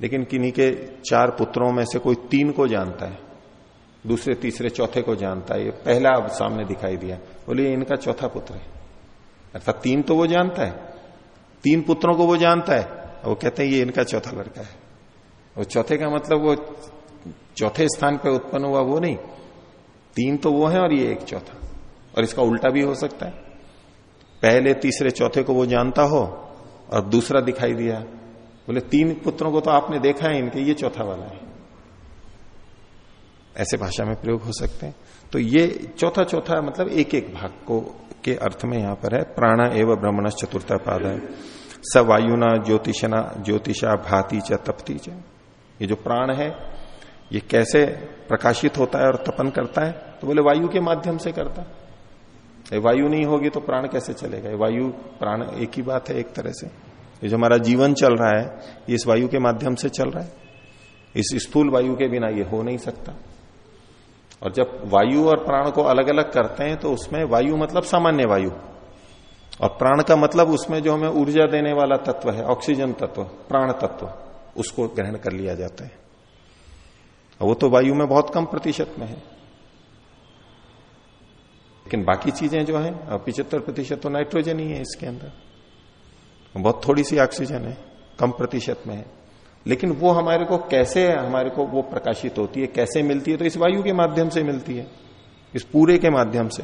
लेकिन किन्हीं के चार पुत्रों में से कोई तीन को जानता है, दूसरे, तीसरे, चौथे को जानता है, ये पहला अब सामने दिखाई दिया। बोले इनका चौथा पुत्र है। अर्थात तीन तो वो जानता है, तीन पुत्रों को वो जानता है वो कहते हैं, ये इनका चौथा लड़का है। और चौथे का मतलब वो चौथे स्थान पर उत्पन्न हुआ वो नहीं। तीन तो वो है और ये एक चौथा। और इसका उल्टा भी हो सकता है। पहले तीसरे चौथे को वो जानता हो और दूसरा दिखाई दिया। बोले, तीन पुत्रों को तो आपने देखा है, इनके ये चौथा वाला है। ऐसे भाषा में प्रयोग हो सकते हैं। तो ये चौथा चौथा मतलब एक एक भाग को, के अर्थ में यहाँ पर है। प्राण एवं ब्रह्मण चतुर्थ पाद है। स वायुना ज्योतिषना ज्योतिषा भाती च तपती च। ये जो प्राण है ये कैसे प्रकाशित होता है और तपन करता है? तो बोले, वायु के माध्यम से करता है। वायु नहीं होगी तो प्राण कैसे चलेगा? वायु, प्राण एक ही बात है एक तरह से। ये जो हमारा जीवन चल रहा है, ये इस वायु के माध्यम से चल रहा है। इस स्थूल वायु के बिना ये हो नहीं सकता। और जब वायु और प्राण को अलग अलग करते हैं तो उसमें वायु मतलब सामान्य वायु। और प्राण का मतलब उसमें जो हमें ऊर्जा देने वाला तत्व है, ऑक्सीजन तत्व, प्राण तत्व, उसको ग्रहण कर लिया जाता है। वो तो वायु में बहुत कम प्रतिशत में है। लेकिन बाकी चीज़ें जो है पिछहत्तर प्रतिशत तो नाइट्रोजन ही है इसके अंदर। बहुत थोड़ी सी ऑक्सीजन है, कम प्रतिशत में है। लेकिन वो हमारे को कैसे, हमारे को वो प्रकाशित होती है, कैसे मिलती है तो इस वायु के माध्यम से मिलती है, इस पूरे के माध्यम से।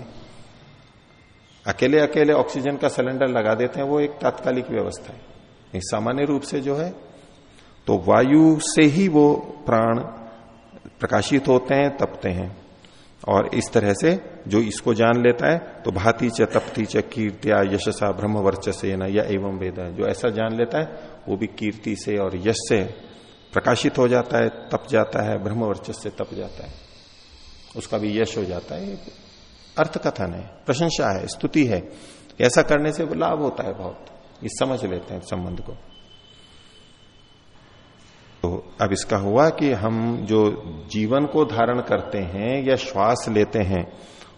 अकेले अकेले ऑक्सीजन का सिलेंडर लगा देते हैं, वो एक तात्कालिक व्यवस्था है। सामान्य रूप से जो है तो वायु से ही वो प्राण प्रकाशित होते हैं, तपते हैं। और इस तरह से जो इसको जान लेता है तो भाती च तपती च कीर्तिया यशसा ब्रह्म वर्चसे न, या एवं वेद जो ऐसा जान लेता है, वो भी कीर्ति से और यश से प्रकाशित हो जाता है, तप जाता है, ब्रह्म वर्चस से तप जाता है। उसका भी यश हो जाता है। अर्थ कथन है प्रशंसा है, स्तुति है। ऐसा करने से लाभ होता है बहुत। ये समझ लेते हैं संबंध को। तो अब इसका हुआ कि हम जो जीवन को धारण करते हैं या श्वास लेते हैं,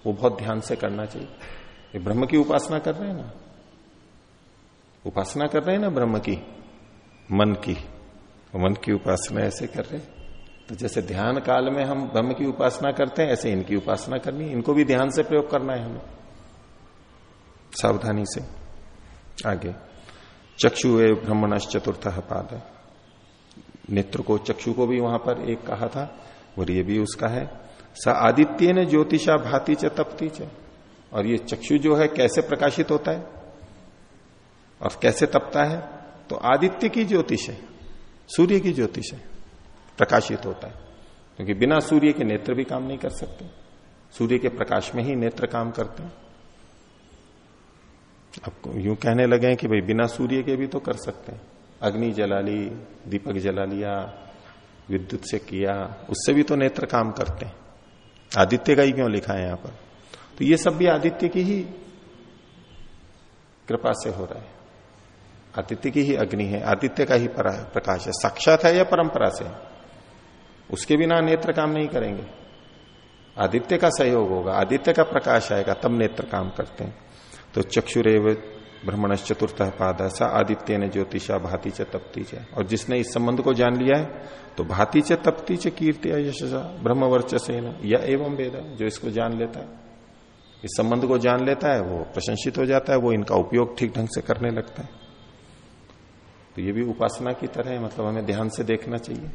वो बहुत ध्यान से करना चाहिए। ये ब्रह्म की उपासना कर रहे हैं ना? उपासना कर रहे हैं ना ब्रह्म की? मन की। तो मन की उपासना ऐसे कर रहे तो जैसे ध्यान काल में हम ब्रह्म की उपासना करते हैं, ऐसे इनकी उपासना करनी इनको भी ध्यान से प्रयोग करना है हमें। सावधानी से। आगे। चक्षु ए ब्रह्मणश चतुर्थ पाद। है नेत्र को, चक्षु को भी वहाँ पर एक कहा था, और ये भी उसका है। स आदित्य ने ज्योतिषा भाती च तपती च। और ये चक्षु जो है, कैसे प्रकाशित होता है? और कैसे तपता है? तो आदित्य की ज्योतिष है, सूर्य की ज्योतिष है, प्रकाशित होता है। क्योंकि बिना सूर्य के नेत्र भी काम नहीं कर सकते। सूर्य के प्रकाश में ही नेत्र काम करते हैं। आपको यूँ कहने लगे कि भाई बिना सूर्य के भी तो कर सकते हैं। अग्नि जला ली दीपक जला लिया, विद्युत से किया, उससे भी तो नेत्र काम करते हैं। आदित्य का ही क्यों लिखा है यहाँ पर? तो ये सब भी आदित्य की ही कृपा से हो रहा है। आदित्य की ही अग्नि है, आदित्य का ही प्रकाश है, साक्षात है या परंपरा से? उसके बिना नेत्र काम नहीं करेंगे। आदित्य का सहयोग होगा, आदित्य का प्रकाश आएगा, तब नेत्र काम करते हैं। तो चक्षुरेव ब्रह्मण चतुर्थ पाद, सा आदित्य ने ज्योतिषा भाती च तप्ती च। और जिसने इस संबंध को जान लिया है तो भाती च तप्ती च कीर्ति यशसा ब्रह्म वर्चसेन या एवं वेद, जो इसको जान लेता है। इस संबंध को जान लेता है, वो प्रशंसित हो जाता है, वो इनका उपयोग ठीक ढंग से करने लगता है। तो ये भी उपासना की तरह है मतलब हमें ध्यान से देखना चाहिए।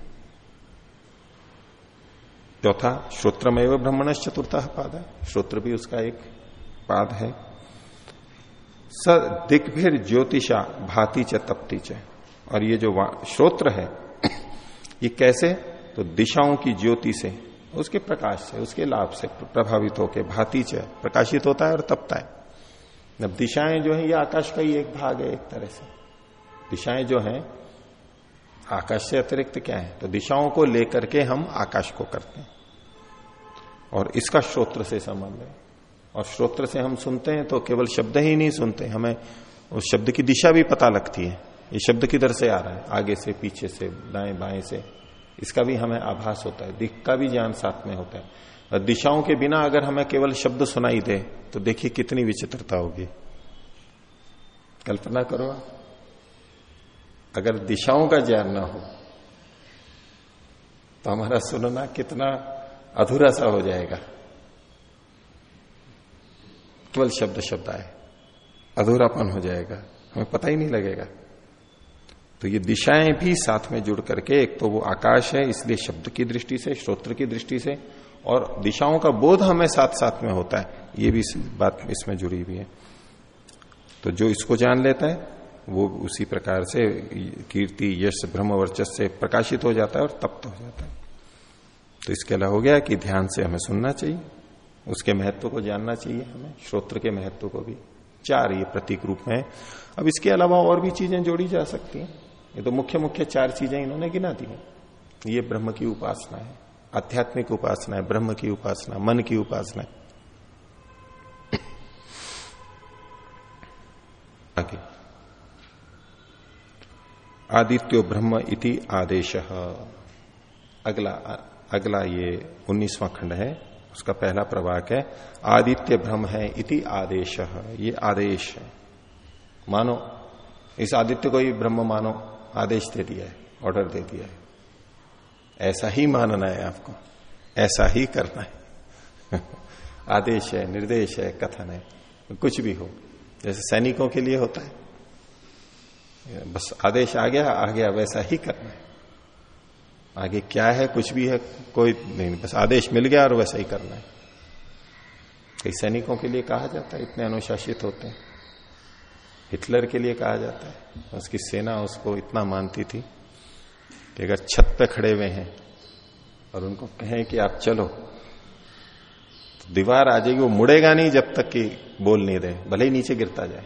चौथा श्रोत्र में ब्रह्मण चतुर्थ पाद। है श्रोत्र भी उसका एक पाद है। स दिग्भिर ज्योतिषा भाती च तप्ती च। और ये जो श्रोत्र है, ये कैसे? तो दिशाओं की ज्योति से, उसके प्रकाश से, उसके लाभ से प्रभावित होकर भाती च, प्रकाशित होता है और तपता है। अब दिशाएँ जो है, ये आकाश का ही एक भाग है, एक तरह से। दिशाएँ जो है, आकाश से अतिरिक्त क्या है? तो दिशाओं को लेकर के हम आकाश को करते हैं। और इसका श्रोत्र से संबंध है। और श्रोत्र से हम सुनते हैं तो केवल शब्द ही नहीं सुनते, हमें उस शब्द की दिशा भी पता लगती है। ये शब्द किधर से आ रहा है? आगे से, पीछे से, दाएँ, बाएँ से। इसका भी हमें आभास होता है, दिख का भी ज्ञान साथ में होता है। और दिशाओं के बिना अगर हमें केवल शब्द सुनाई दे तो देखिए कितनी विचित्रता होगी। कल्पना करो अगर दिशाओं का ज्ञान ना हो तो हमारा सुनना कितना अधूरा सा हो जाएगा। केवल शब्द शब्द आए। अधूरापन हो जाएगा, हमें पता ही नहीं लगेगा। तो ये दिशाएँ भी साथ में जुड़ करके, एक तो वो आकाश है, इसलिए शब्द की दृष्टि से श्रोत्र की दृष्टि से, और दिशाओं का बोध हमें साथ साथ में होता है। ये भी इस बात इसमें जुड़ी हुई है। तो जो इसको जान लेता है, वो उसी प्रकार से कीर्ति, यश, ब्रह्म, वर्चस्व से प्रकाशित हो जाता है और तप्त हो जाता है। तो इसके अलावा हो गया कि ध्यान से हमें सुनना चाहिए। उसके महत्व को जानना चाहिए हमें, श्रोत्र के महत्व को भी। चार ये प्रतीक रूप में अब इसके अलावा और भी चीज़ें जोड़ी जा सकती हैं। ये तो मुख्य मुख्य चार चीज़ें इन्होंने गिना दी है। ये ब्रह्म की उपासना है, आध्यात्मिक उपासना है, ब्रह्म की उपासना, मन की उपासना है। आगे। आदित्यो ब्रह्म इति आदेश। अगला अगला ये उन्नीसवां खंड है। उसका पहला प्रवाक है, आदित्य ब्रह्म है इति आदेश ये आदेश है। मानो, इस आदित्य को ही ब्रह्म मानो, आदेश दे दिया है ऑर्डर दे दिया है। ऐसा ही मानना है आपको, ऐसा ही करना है। आदेश है, निर्देश है, कथन है, कुछ भी हो, जैसे सैनिकों के लिए होता है। बस आदेश आ गया आ गया, वैसा ही करना है। आगे क्या है, कुछ भी है, कोई नहीं, बस आदेश मिल गया और वैसा ही करना है। कई सैनिकों के लिए कहा जाता है, इतने अनुशासित होते हैं। हिटलर के लिए कहा जाता है, उसकी सेना उसको इतना मानती थी कि अगर छत पे खड़े हुए हैं और उनको कहें कि आप चलो तो दीवार आ जाएगी, वो मुड़ेगा नहीं जब तक कि बोल नहीं दे भले ही नीचे गिरता जाए।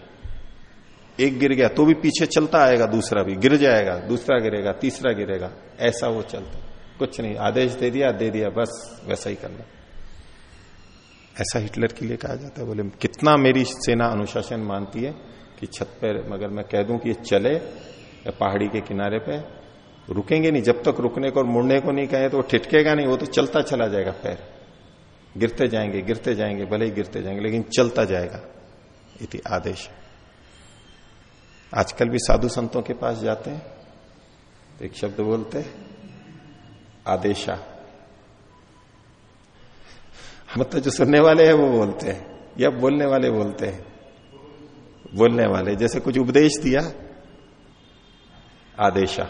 एक गिर गया तो भी पीछे चलता आएगा, दूसरा भी। गिर जाएगा, दूसरा गिरेगा, तीसरा गिरेगा। ऐसा वो चलता। कुछ नहीं, आदेश दे दिया दे दिया, बस वैसा ही करना। ऐसा हिटलर के लिए कहा जाता है। बोले, कितना मेरी सेना अनुशासन मानती है कि छत पर मगर मैं कह दूँ कि ये चले पहाड़ी के किनारे पे, रुकेंगे नहीं। जब तक रुकने को और मुड़ने को नहीं कहे तो वो ठिटकेगा नहीं, वो तो चलता चला जाएगा पैर। गिरते जाएँगे गिरते जाएँगे, भले ही गिरते जाएँगे, लेकिन चलता जाएगा। इति आदेश आजकल भी साधु संतों के पास जाते हैं। तो एक शब्द बोलते आदेशा। मतलब जो सुनने वाले हैं, वो बोलते हैं, या बोलने वाले बोलते हैं। बोलने वाले, जैसे कुछ उपदेश दिया, आदेशा।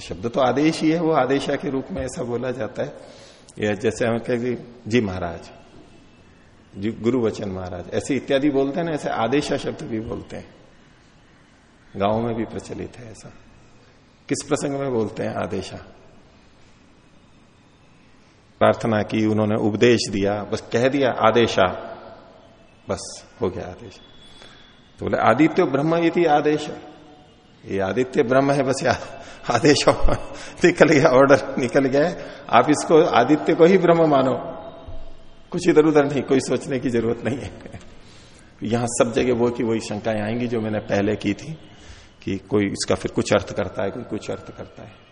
शब्द तो आदेश ही है, वो आदेशा के रूप में ऐसा बोला जाता है। या जैसे हम कहें जी महाराज, जी गुरु वचन महाराज, ऐसे इत्यादि बोलते हैं ना, ऐसे आदेशा शब्द भी बोलते हैं। गाँव में भी प्रचलित है ऐसा। किस प्रसंग में बोलते हैं आदेशा? प्रार्थना की, उन्होंने उपदेश दिया, बस कह दिया आदेशा। बस, हो गया आदेश। तो बोले, आदित्य ब्रह्म ये थी आदेश। ये आदित्य ब्रह्म है, बस आदेश निकल गया ऑर्डर निकल गया आप इसको आदित्य को ही ब्रह्म मानो। कुछ इधर उधर नहीं, कोई सोचने की ज़रूरत नहीं है। यहाँ सब जगह वो की वही शंकाएँ आएँगी जो मैंने पहले की थी। कि कोई इसका फिर कुछ अर्थ करता है, कोई कुछ अर्थ करता है।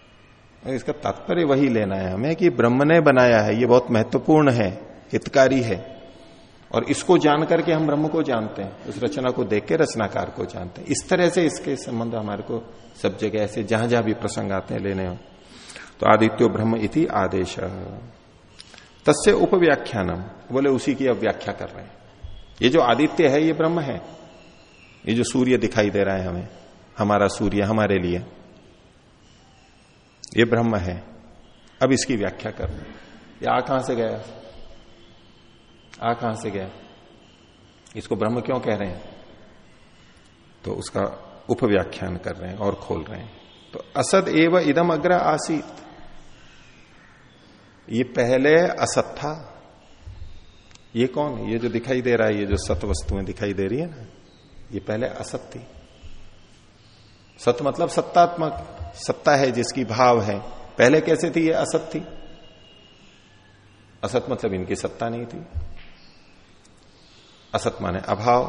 इसका तात्पर्य वही लेना है हमें कि ब्रह्म ने बनाया है, ये बहुत महत्वपूर्ण है, हितकारी है। और इसको जान करके हम ब्रह्म को जानते हैं, उस रचना को देख के रचनाकार को जानते हैं। इस तरह से इसके संबंध हमारे को सब जगह ऐसे, जहाँ जहाँ भी प्रसंग आते हैं, लेने हो। तो आदित्यो ब्रह्म इति आदेश। तस्य उपव्याख्यानम, बोले उसी की अब व्याख्या कर रहे हैं। ये जो आदित्य है, ये ब्रह्म है। ये जो सूर्य दिखाई दे रहा है हमें। हमारा सूर्य हमारे लिए। ये ब्रह्म है। अब इसकी व्याख्या कर। ये आ कहाँ से गया? आ कहाँ से गया? इसको ब्रह्म क्यों कह रहे हैं? तो उसका उपव्याख्यान कर रहे हैं और खोल रहे हैं। तो असद एव इदम अग्र आसीत। ये पहले असत था। ये कौन? है ये जो दिखाई दे रहा है, ये जो सत वस्तुएँ दिखाई दे रही है ना, ये पहले असत थी। सत मतलब सत्तात्मक, सत्ता है जिसकी भाव है। पहले कैसे थी ये असत थी? असत मतलब इनकी सत्ता नहीं थी। असत माने अभाव।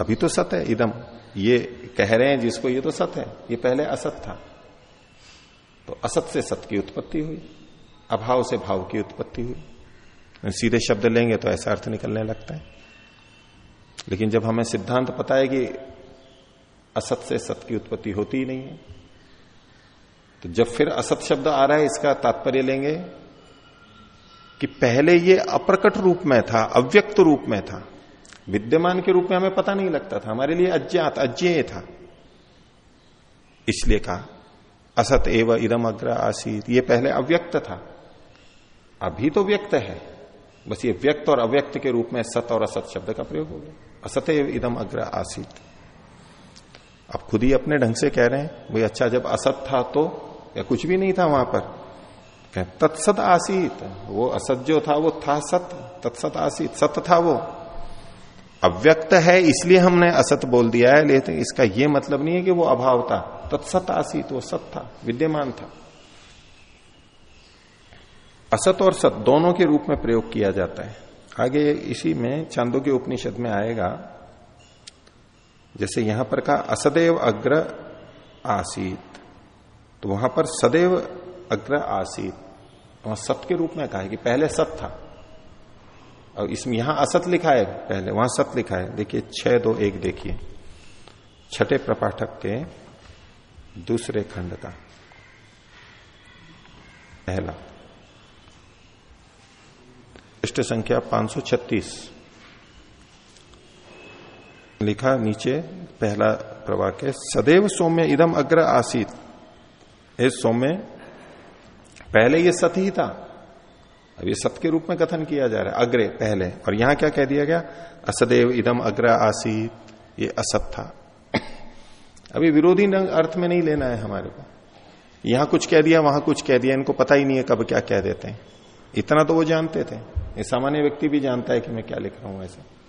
अभी तो सत है, इदम। ये कह रहे हैं जिसको ये तो सत है, ये पहले असत था। तो असत से सत की उत्पत्ति हुई, अभाव से भाव की उत्पत्ति हुई। सीधे शब्द लेंगे तो ऐसा अर्थ निकलने लगता है। लेकिन जब हमें सिद्धांत पता है कि असत से सत की उत्पत्ति होती ही नहीं है। तो जब फिर असत शब्द आ रहा है, इसका तात्पर्य लेंगे कि पहले ये अप्रकट रूप में था, अव्यक्त रूप में था। विद्यमान के रूप में हमें पता नहीं लगता था, हमारे लिए अज्ञात, अज्ञेय था। इसलिए कहा, असत एव इदम अग्र आसीत, ये पहले अव्यक्त था। अभी तो व्यक्त है, बस ये व्यक्त और अव्यक्त के रूप में सत और असत शब्द का प्रयोग हो गया। असत एव इदम अग्र आसीत। आप खुद ही अपने ढंग से कह रहे हैं, भाई अच्छा जब असत था तो या कुछ भी नहीं था वहाँ पर। तत्सत आसीत। वो असत जो था, वो था सत, तत्सत आसीत, सत था वो। अव्यक्त है, इसलिए हमने असत बोल दिया है, लेकिन इसका यह मतलब नहीं है कि वो अभाव था। तत्सत आसीत, वो सत था, विद्यमान था। असत और सत दोनों के रूप में प्रयोग किया जाता है। आगे इसी में, चांदो के उपनिषद में आएगा जैसे यहाँ पर कहा, असदैव अग्र आसीत। तो वहाँ पर सदैव अग्र आसीत। वहाँ सत के रूप में कहा है कि पहले सत था। और इसमें यहाँ असत लिखा है पहले, वहाँ सत लिखा है। देखिए, छह, दो, एक देखिए। छठे प्रपाठक के दूसरे खंड का। पहला। पृष्ठ संख्या 536 लिखा नीचे, पहला प्रवाह के सदैव सौम्य इदम अग्र आसीत। सौम्य, पहले ये सत ही था। अब ये सत के रूप में कथन किया जा रहा है, अग्रे, पहले। और यहाँ क्या कह दिया गया? असदेव इदम अग्र आसित, ये असत था। अभी विरोधी अर्थ में नहीं लेना है हमारे को। यहाँ कुछ कह दिया, वहाँ कुछ कह दिया, इनको पता ही नहीं है कब क्या कह देते हैं। इतना तो वो जानते थे। ये सामान्य व्यक्ति भी जानता है कि मैं क्या लिख रहा हूँ ऐसे।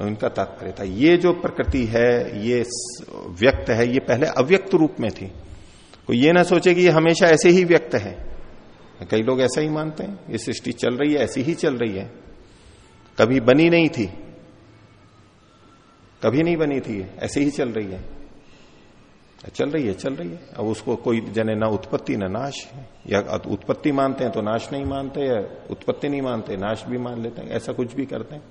इनका तात्पर्य था, ये जो प्रकृति है, ये व्यक्त है, ये पहले अव्यक्त रूप में थी। कोई ये ना सोचे कि ये हमेशा ऐसे ही व्यक्त है। कई लोग ऐसा ही मानते हैं, ये सृष्टि चल रही है, ऐसी ही चल रही है। कभी बनी नहीं थी। कभी नहीं बनी थी ऐसे ही चल रही है। चल रही है, चल रही है। अब उसको कोई जने ना उत्पत्ति, ना नाश या उत्पत्ति मानते हैं तो नाश नहीं मानते, या उत्पत्ति नहीं मानते, नाश भी मान लेते हैं, ऐसा कुछ भी करते हैं।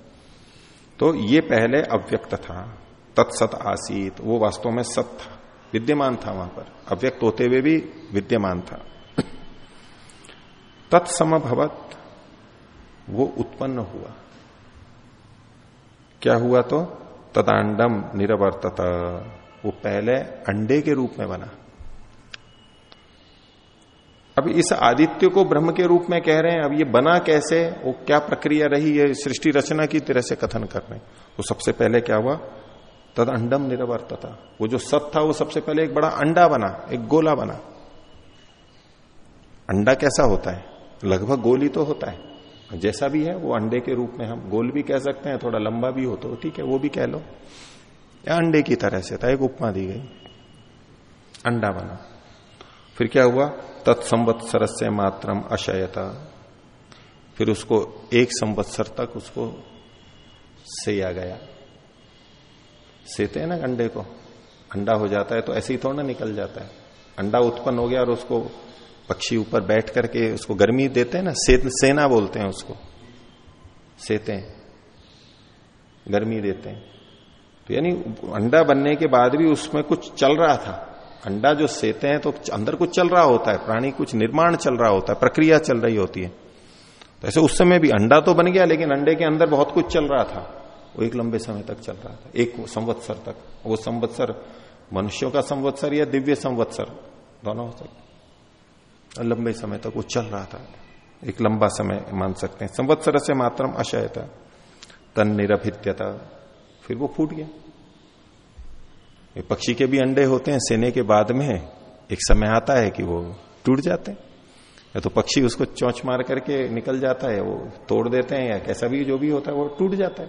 तो ये पहले अव्यक्त था, तत्सत आसीत, वो वास्तव में सत था, विद्यमान था वहाँ पर। अव्यक्त होते हुए भी विद्यमान था। तत्समभवत वो उत्पन्न हुआ। क्या हुआ तो? तदांडम निरवर्तत। वो पहले अंडे के रूप में बना। अब इस आदित्य को ब्रह्म के रूप में कह रहे हैं, अब ये बना कैसे? वो क्या प्रक्रिया रही है? सृष्टि रचना की तरह से कथन कर रहे हैं। तो सबसे पहले क्या हुआ? तद अंडम निरवर्तता। वो जो सत था, वो सबसे पहले एक बड़ा अंडा बना, एक गोला बना। अंडा कैसा होता है? लगभग गोली तो होता है। जैसा भी है, वो अंडे के रूप में हम गोल भी कह सकते हैं, थोड़ा लंबा भी हो तो ठीक है, वो भी कह लो। या अंडे की तरह से था, एक उपमा दी गई। अंडा बना। फिर क्या हुआ? तत्संवत्सर से मात्रम अशयता। फिर उसको एक संवत्सर तक उसको सेया गया। सेते हैं ना अंडे को। अंडा हो जाता है तो ऐसे ही थोड़ा निकल जाता है। अंडा उत्पन्न हो गया और उसको पक्षी ऊपर बैठ करके उसको गर्मी देते हैं ना से, सेना बोलते हैं उसको। सेते हैं। गर्मी देते हैं। तो यानी अंडा बनने के बाद भी उसमें कुछ चल रहा था। अंडा जो सेते हैं तो अंदर कुछ चल रहा होता है, प्राणी कुछ निर्माण चल रहा होता है, प्रक्रिया चल रही होती है। तो ऐसे उस समय भी अंडा तो बन गया, लेकिन अंडे के अंदर बहुत कुछ चल रहा था। वो एक लंबे समय तक चल रहा था, एक संवत्सर तक। वो संवत्सर मनुष्यों का संवत्सर या दिव्य संवत्सर, दोनों हो सकते लंबे समय तक वो चल रहा था। एक लंबा समय मान सकते हैं। संवत्सर से मात्रम अशयता तन निरभित्यता फिर वो फूट गया। पक्षी के भी अंडे होते हैं, सेने के बाद में एक समय आता है कि वो टूट जाते हैं। या तो पक्षी उसको चौंच मार करके निकल जाता है, वो तोड़ देते हैं, या कैसा भी जो भी होता है, वो टूट जाता है।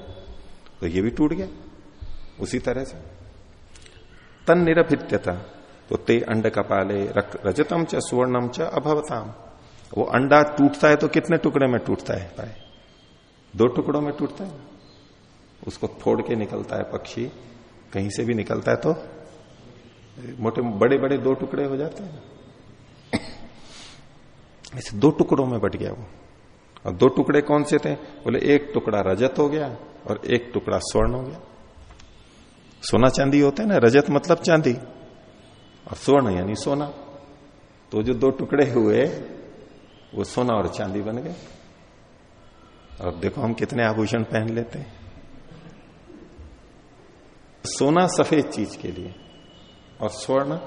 तो ये भी टूट गया, उसी तरह से। तन निरभित्यता तो ते अंड कपाले रजतम च, सुवर्णम च, अभवताम। वो अंडा टूटता है तो कितने टुकड़े में टूटता है पाए दो टुकड़ों में टूटता है। उसको फोड़ के निकलता है पक्षी। कहीं से भी निकलता है तो मोटे बड़े बड़े दो टुकड़े हो जाते हैं। ऐसे दो टुकड़ों में बट गया वो। और दो टुकड़े कौन से थे? बोले, एक टुकड़ा रजत हो गया और एक टुकड़ा स्वर्ण हो गया। सोना चांदी होता है ना? रजत मतलब चांदी। और स्वर्ण यानी सोना। तो जो दो टुकड़े हुए, वो सोना और चांदी बन गए। और देखो, हम कितने आभूषण पहन लेते हैं। सोना सफ़ेद चीज़ के लिए। और स्वर्ण?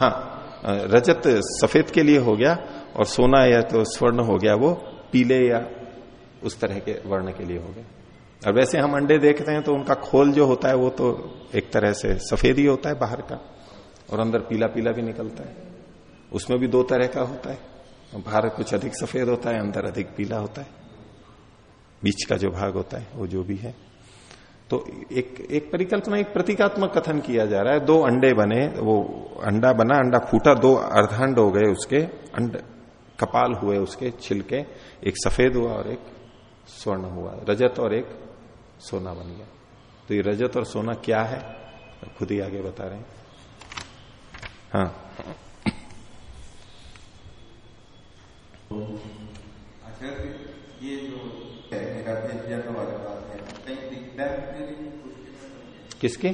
हाँ रजत सफ़ेद के लिए हो गया, और सोना या तो स्वर्ण हो गया, वो पीले या उस तरह के वर्ण के लिए हो गया। और वैसे हम अंडे देखते हैं तो उनका खोल जो होता है वो तो एक तरह से सफ़ेद ही होता है बाहर का, और अंदर पीला पीला भी निकलता है। उसमें भी दो तरह का होता है। बाहर कुछ अधिक सफ़ेद होता है, अंदर अधिक पीला होता है। बीच का जो भाग होता है, वो जो भी है। तो एक एक परिकल्पना, एक प्रतीकात्मक कथन किया जा रहा है। दो अंडे बने, वो अंडा बना, अंडा फूटा, दो अर्धांड हो गए उसके, अंड कपाल हुए उसके, छिलके, एक सफ़ेद हुआ और एक स्वर्ण हुआ, रजत और एक सोना बन गया। तो ये रजत और सोना क्या है? खुद ही आगे बता रहे हैं। हाँ। अच्छा ये जो किसकी?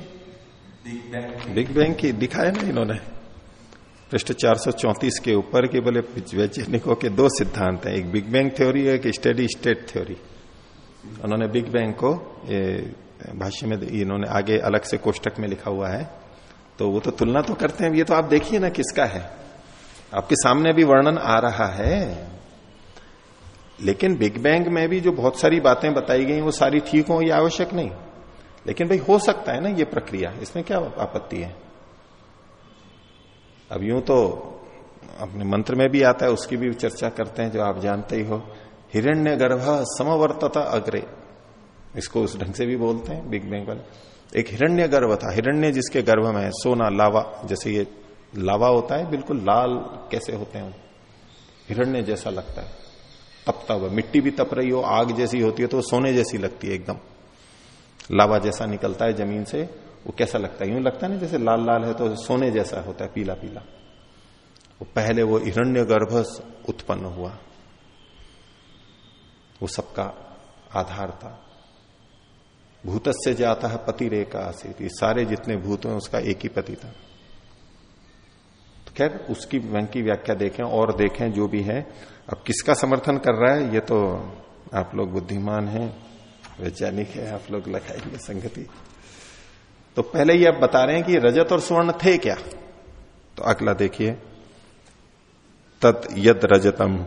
बिग बैंग की। दिखाया ना इन्होंने। पृष्ठ 434 के ऊपर के बोले वैज्ञानिकों के दो सिद्धांत हैं। एक बिग बैंग थ्योरी है एक स्टडी स्टेट थ्योरी उन्होंने बिग बैंग को भाष्य में इन्होंने आगे अलग से कोष्टक में लिखा हुआ है। तो वो तो तुलना तो करते हैं। ये तो आप देखिए ना किसका है। आपके सामने भी वर्णन आ रहा है। लेकिन बिग बैंग में भी जो बहुत सारी बातें बताई गई, वो सारी ठीक हो, ये आवश्यक नहीं। लेकिन भाई, हो सकता है ना ये प्रक्रिया, इसमें क्या आपत्ति है? अब यूँ तो अपने मंत्र में भी आता है, उसकी भी चर्चा करते हैं, जो आप जानते ही हो। हिरण्य गर्भ समवर्तता अग्रे, इसको उस ढंग से भी बोलते हैं, बिग बैंग वाले। एक हिरण्य गर्भ था, हिरण्य जिसके गर्भ में सोना, लावा, जैसे ये लावा होता है, बिल्कुल लाल कैसे होते हैं हिरण्य जैसा लगता है। तपता हुआ मिट्टी भी तप रही हो, आग जैसी होती है तो सोने जैसी लगती है एकदम। लावा जैसा निकलता है ज़मीन से, वो कैसा लगता है? यूँ लगता है ना जैसे लाल लाल है तो सोने जैसा होता है, पीला पीला। वो पहले वो हिरण्य गर्भ उत्पन्न हुआ। वो सबका आधार था। भूत से जाता है पति रेखा आसित सारे जितने भूत हैं, उसका एक ही पति था। तो खैर, उसकी व्यंग की व्याख्या देखें और देखें जो भी है। अब किसका समर्थन कर रहा है? ये तो आप लोग बुद्धिमान हैं, वैज्ञानिक है, आप लोग लगाएँगे संगति। तो पहले ही आप बता रहे हैं कि रजत और स्वर्ण थे क्या? तो अगला देखिए। तद यद रजतम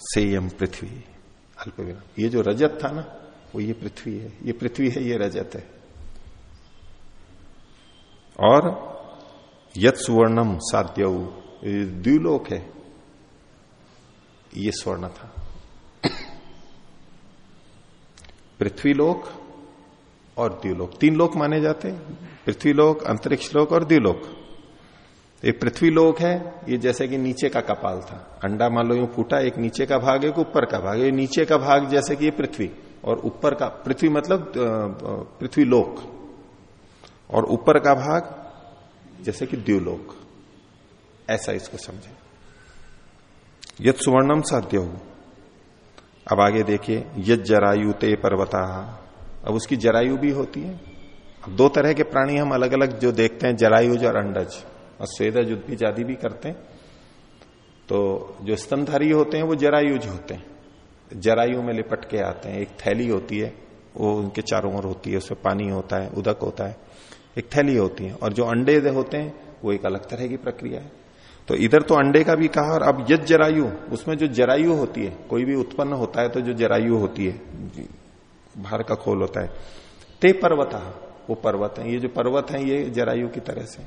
सेयम पृथ्वी। अल्प ये जो रजत था ना, वो ये पृथ्वी है। ये पृथ्वी है, ये रजत है। और यद सुवर्णम साध्य। द्व्यूलोक है। ये स्वर्ण था। पृथ्वीलोक और द्व्यूलोक तीन लोक माने जाते हैं। पृथ्वीलोक अंतरिक्ष लोक और द्व्यूलोक ये पृथ्वी लोक है, ये जैसे कि नीचे का कपाल था। अंडा मान लो, यूँ फूटा, एक नीचे का भाग, एक ऊपर का भाग। ये नीचे का भाग जैसे कि ये पृथ्वी। और ऊपर का, पृथ्वी मतलब पृथ्वी लोक। और ऊपर का भाग जैसे कि द्व्यूलोक ऐसा इसको समझे। यद सुवर्णम साध्य। हो अब आगे देखिए यद जरायु ते पर्वता। अब उसकी जरायु भी होती है। अब दो तरह के प्राणी हम अलग अलग जो देखते हैं, जरायुज और अंडज, और स्वेदज उद्भिज आदि भी करते हैं। तो जो स्तनधारी होते हैं, वो जरायुज होते हैं। जरायु में लिपट के आते हैं। एक थैली होती है, वो उनके चारों ओर होती है, उसमें पानी होता है, उदक होता है। एक थैली होती है, और जो अंडे होते हैं, वो एक अलग तरह की प्रक्रिया है। तो इधर तो अंडे का भी कहा और अब यद जरायु, उसमें जो जरायु होती है, कोई भी उत्पन्न होता है तो जो जरायु होती है भार का खोल होता है। ते पर्वत, वो पर्वत है, ये जो पर्वत है, ये जरायु की तरह से।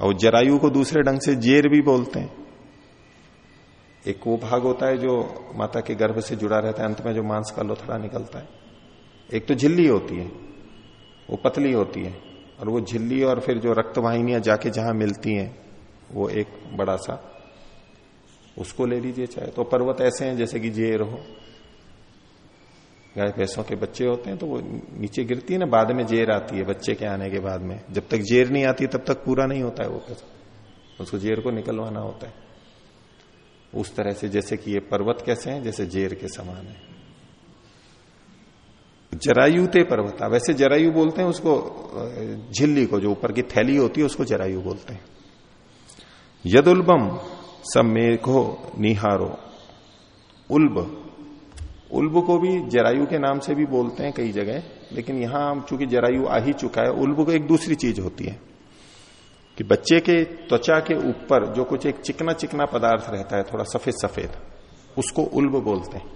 और जरायु को दूसरे ढंग से जेर भी बोलते हैं। एक वो भाग होता है जो माता के गर्भ से जुड़ा रहता है, अंत में जो मांस का लोथड़ा निकलता है। एक तो झिल्ली होती है, वो पतली होती है, और वो झिल्ली और फिर जो रक्त वाहिनियाँ जाके जहाँ मिलती हैं वो एक बड़ा सा, उसको ले लीजिए चाहे। तो पर्वत ऐसे हैं जैसे कि जेर हो। गाय भैंसों के बच्चे होते हैं तो वो नीचे गिरती है ना, बाद में जेर आती है बच्चे के आने के बाद में। जब तक जेर नहीं आती, तब तक पूरा नहीं होता है वो पैसा उसको जेर को निकलवाना होता है। उस तरह से जैसे कि ये पर्वत कैसे हैं, जैसे जेर के समान है। जरायु जरायुते पर्वता, वैसे जरायु बोलते हैं, उसको झिल्ली को, जो ऊपर की थैली होती है, उसको जरायु बोलते हैं। यदुल्बम सब मेघो निहारो। उल्ब। उल्ब को भी जरायु के नाम से भी बोलते हैं कई जगह, लेकिन यहाँ चूँकि जरायु आ ही चुका है, उल्ब को एक दूसरी चीज़ होती है कि बच्चे के त्वचा के ऊपर जो कुछ एक चिकना चिकना पदार्थ रहता है, थोड़ा सफ़ेद सफ़ेद, उसको उल्ब बोलते हैं।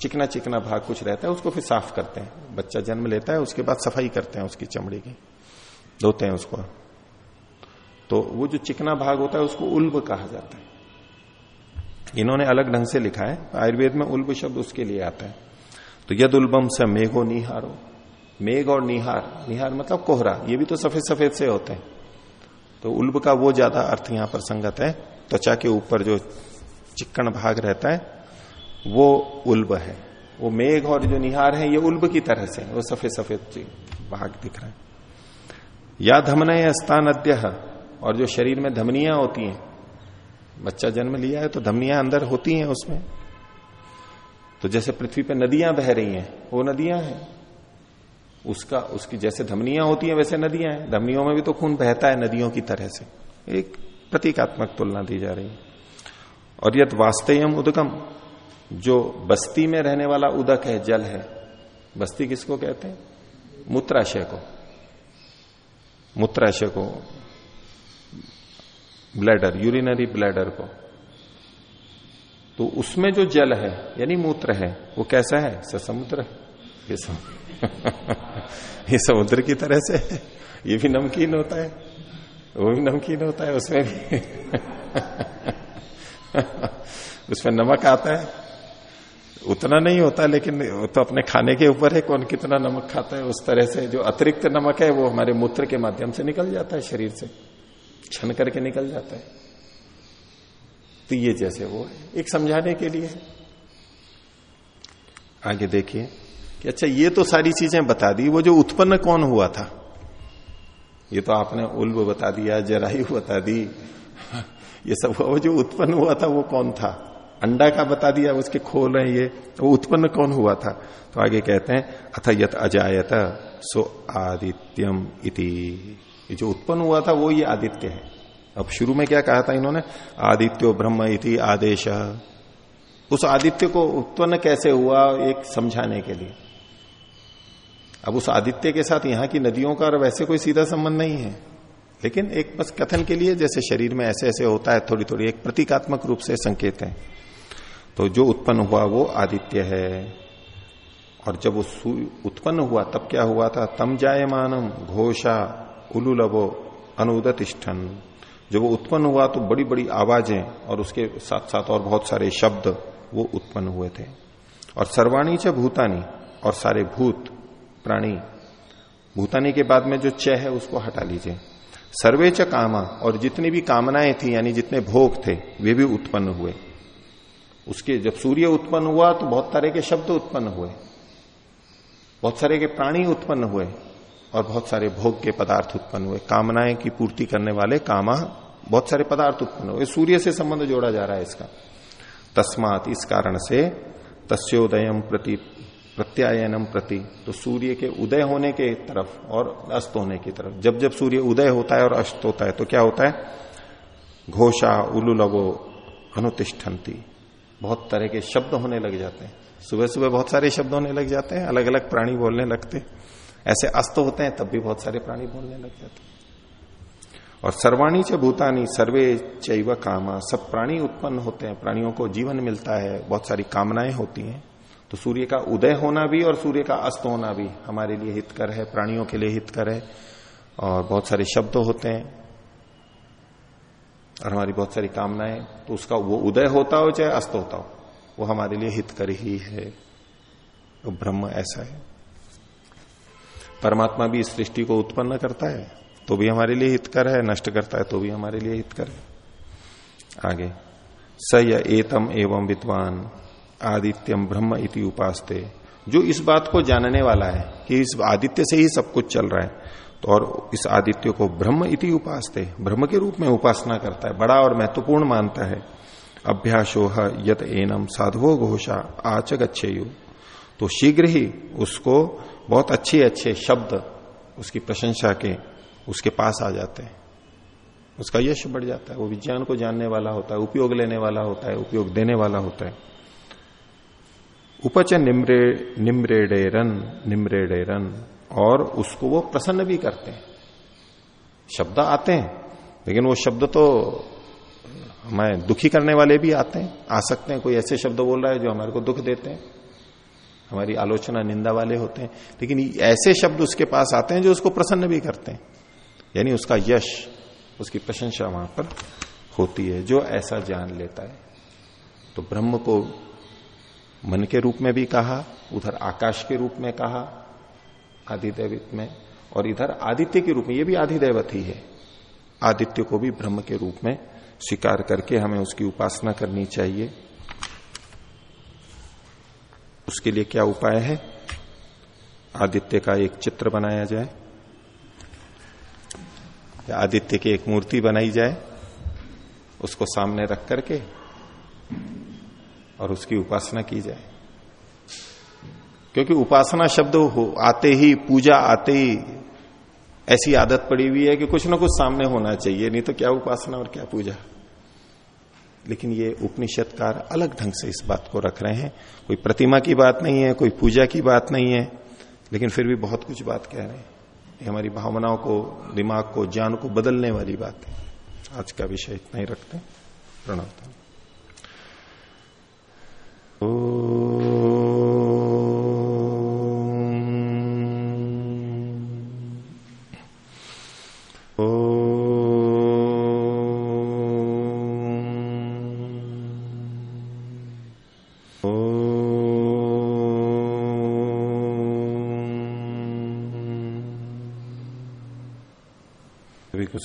चिकना चिकना भाग कुछ रहता है, उसको फिर साफ़ करते हैं। बच्चा जन्म लेता है, उसके बाद सफ़ाई करते हैं उसकी चमड़ी की, धोते हैं उसको। तो वो जो चिकना भाग होता है उसको उल्ब कहा जाता है। इन्होंने अलग ढंग से लिखा है। आयुर्वेद में उल्ब शब्द उसके लिए आता है। तो यद उल्बम से मेघो निहारो। मेघ और निहार। निहार मतलब कोहरा। ये भी तो सफ़ेद सफ़ेद से होते हैं। तो उल्ब का वो ज़्यादा अर्थ यहाँ पर संगत है। त्वचा के ऊपर जो चिक्कन भाग रहता है, वो उल्ब है। वो मेघ और जो निहार है, ये उल्ब की तरह से वो सफ़ेद सफ़ेद भाग दिख रहा है। या धमनय स्थान अद्य और जो शरीर में धमनियाँ होती हैं, बच्चा जन्म लिया है तो धमनियाँ अंदर होती हैं उसमें। तो जैसे पृथ्वी पे नदियाँ बह रही हैं, वो नदियाँ हैं। उसका, उसकी जैसे धमनियाँ होती हैं, वैसे नदियाँ हैं। धमनियों में भी तो खून बहता है नदियों की तरह से। एक प्रतीकात्मक तुलना दी जा रही है। और यद वास्तयम उदगम जो बस्ती में रहने वाला उदक है, जल है, बस्ती किसको कहते हैं? मूत्राशय को। मूत्राशय को ब्लैडर यूरिनरी ब्लैडर को। तो उसमें जो जल है, यानी मूत्र है, वो कैसा है? समुद्र। ये समुद्र ये समुद्र की तरह से ये भी नमकीन होता है। वो भी नमकीन होता है, उसमें भी। उसमें नमक आता है। उतना नहीं होता, लेकिन तो अपने खाने के ऊपर है। कौन कितना नमक खाता है? उस तरह से जो अतिरिक्त नमक है, वो हमारे मूत्र के माध्यम से निकल जाता है शरीर से। छन करके निकल जाता है। तो ये जैसे वो है, एक समझाने के लिए। आगे देखिए कि अच्छा ये तो सारी चीज़ें बता दी, वो जो उत्पन्न कौन हुआ था? ये तो आपने उल्ब बता दिया, जरायु बता दी। ये सब, वो जो उत्पन्न हुआ था, वो कौन था? अंडा का बता दिया, उसके खोल है ये, वो उत्पन्न कौन हुआ था? तो आगे कहते हैं, अथ यत अजायत सो आदित्यम इति। ये जो उत्पन्न हुआ था वो ये आदित्य है। अब शुरू में क्या कहा था इन्होंने? आदित्यो ब्रह्म इति आदेश। उस आदित्य को उत्पन्न कैसे हुआ एक समझाने के लिए? अब उस आदित्य के साथ यहाँ की नदियों का वैसे कोई सीधा संबंध नहीं है। लेकिन एक बस कथन के लिए जैसे शरीर में ऐसे ऐसे होता है थोड़ी थोड़ी एक प्रतीकात्मक रूप से संकेत है। तो जो उत्पन्न हुआ वो आदित्य है। और जब वो उत्पन्न हुआ तब क्या हुआ था? तम जायमानम घोषा। उलुलवो अनुदतिष्ठन। जब वो उत्पन्न हुआ तो बड़ी बड़ी आवाज़ें और उसके साथ साथ और बहुत सारे शब्द वो उत्पन्न हुए थे। और सर्वाणी च भूतानी और सारे भूत प्राणी। भूतानी के बाद में जो च है उसको हटा लीजिए। सर्वे च कामा और जितनी भी कामनाएँ थी, यानी जितने भोग थे, वे भी उत्पन्न हुए। उसके जब सूर्य उत्पन्न हुआ तो बहुत तरह के शब्द उत्पन्न हुए। बहुत सारे के प्राणी उत्पन्न हुए। और बहुत सारे भोग के पदार्थ उत्पन्न हुए। कामनाएँ की पूर्ति करने वाले कामा, बहुत सारे पदार्थ उत्पन्न हुए। सूर्य से संबंध जोड़ा जा रहा है इसका। तस्मात इस कारण से तस्ोदयम प्रति प्रत्यायनम प्रति। तो सूर्य के उदय होने के तरफ़ और अस्त होने की तरफ़। जब जब सूर्य उदय होता है और अस्त होता है तो क्या होता है? घोषा उलुलवो अनुतिष्ठन्ति। बहुत तरह के शब्द होने लग जाते हैं। सुबह सुबह बहुत सारे शब्द होने लग जाते हैं अलग अलग प्राणी बोलने लगते ऐसे अस्त होते हैं, तब भी बहुत सारे प्राणी बोलने लग जाते हैं। और सर्वाणी च भूतानी, सर्वे चैव कामा। सब प्राणी उत्पन्न होते हैं, प्राणियों को जीवन मिलता है, बहुत सारी कामनाएँ होती हैं। तो सूर्य का उदय होना भी और सूर्य का अस्त होना भी हमारे लिए हितकर है, प्राणियों के लिए हितकर है। और बहुत सारे शब्द होते हैं, और हमारी बहुत सारी कामनाएँ तो उसका वो उदय होता हो चाहे अस्त होता हो, वो हमारे लिए हितकर ही है। तो ब्रह्म ऐसा है। परमात्मा भी इस सृष्टि को उत्पन्न करता है तो भी हमारे लिए हितकर है, नष्ट करता है तो भी हमारे लिए हितकर है। आगे स एतम एवं विद्वान आदित्यम ब्रह्म इति उपासते। जो इस बात को जानने वाला है कि इस आदित्य से ही सब कुछ चल रहा है तो और इस आदित्य को ब्रह्म इति उपासते। ब्रह्म के रूप में उपासना करता है, बड़ा और महत्वपूर्ण मानता है। अभ्यासोह यत एनम साधुओ घोषा अच्छे तो शीघ्र ही उसको बहुत अच्छे अच्छे शब्द उसकी प्रशंसा के उसके पास आ जाते हैं। उसका यश बढ़ जाता है। वो विज्ञान को जानने वाला होता है, उपयोग लेने वाला होता है, उपयोग देने वाला होता है। उपच निम्रे, निम्रेडेरन निम्रेडेरन, और उसको वो प्रसन्न भी करते हैं। शब्द आते हैं, लेकिन वो शब्द तो हमें दुखी करने वाले भी आते हैं। आ सकते हैं, कोई ऐसे शब्द बोल रहा है जो हमारे को दुख देते हैं। हमारी आलोचना निंदा वाले होते हैं। लेकिन ऐसे शब्द उसके पास आते हैं जो उसको प्रसन्न भी करते हैं। यानी उसका यश, उसकी प्रशंसा वहाँ पर होती है, जो ऐसा जान लेता है। तो ब्रह्म को मन के रूप में भी कहा, उधर आकाश के रूप में कहा आदिदेवित में, और इधर आदित्य के रूप में, ये भी आधिदेवत ही है। आदित्य को भी ब्रह्म के रूप में स्वीकार करके हमें उसकी उपासना करनी चाहिए। उसके लिए क्या उपाय है? आदित्य का एक चित्र बनाया जाए। या आदित्य की एक मूर्ति बनाई जाए, उसको सामने रख करके और उसकी उपासना की जाए। क्योंकि उपासना शब्द हो, आते ही, पूजा आते ही ऐसी आदत पड़ी हुई है कि कुछ ना कुछ सामने होना चाहिए, नहीं तो क्या उपासना और क्या पूजा? लेकिन ये उपनिषदकार अलग ढंग से इस बात को रख रहे हैं। कोई प्रतिमा की बात नहीं है, कोई पूजा की बात नहीं है, लेकिन फिर भी बहुत कुछ बात कह रहे हैं। ये हमारी भावनाओं को, दिमाग को, ज्ञान को बदलने वाली बात है। आज का विषय इतना ही रखते हैं। प्रणव कुछ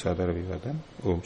साधार अभिवादन ओम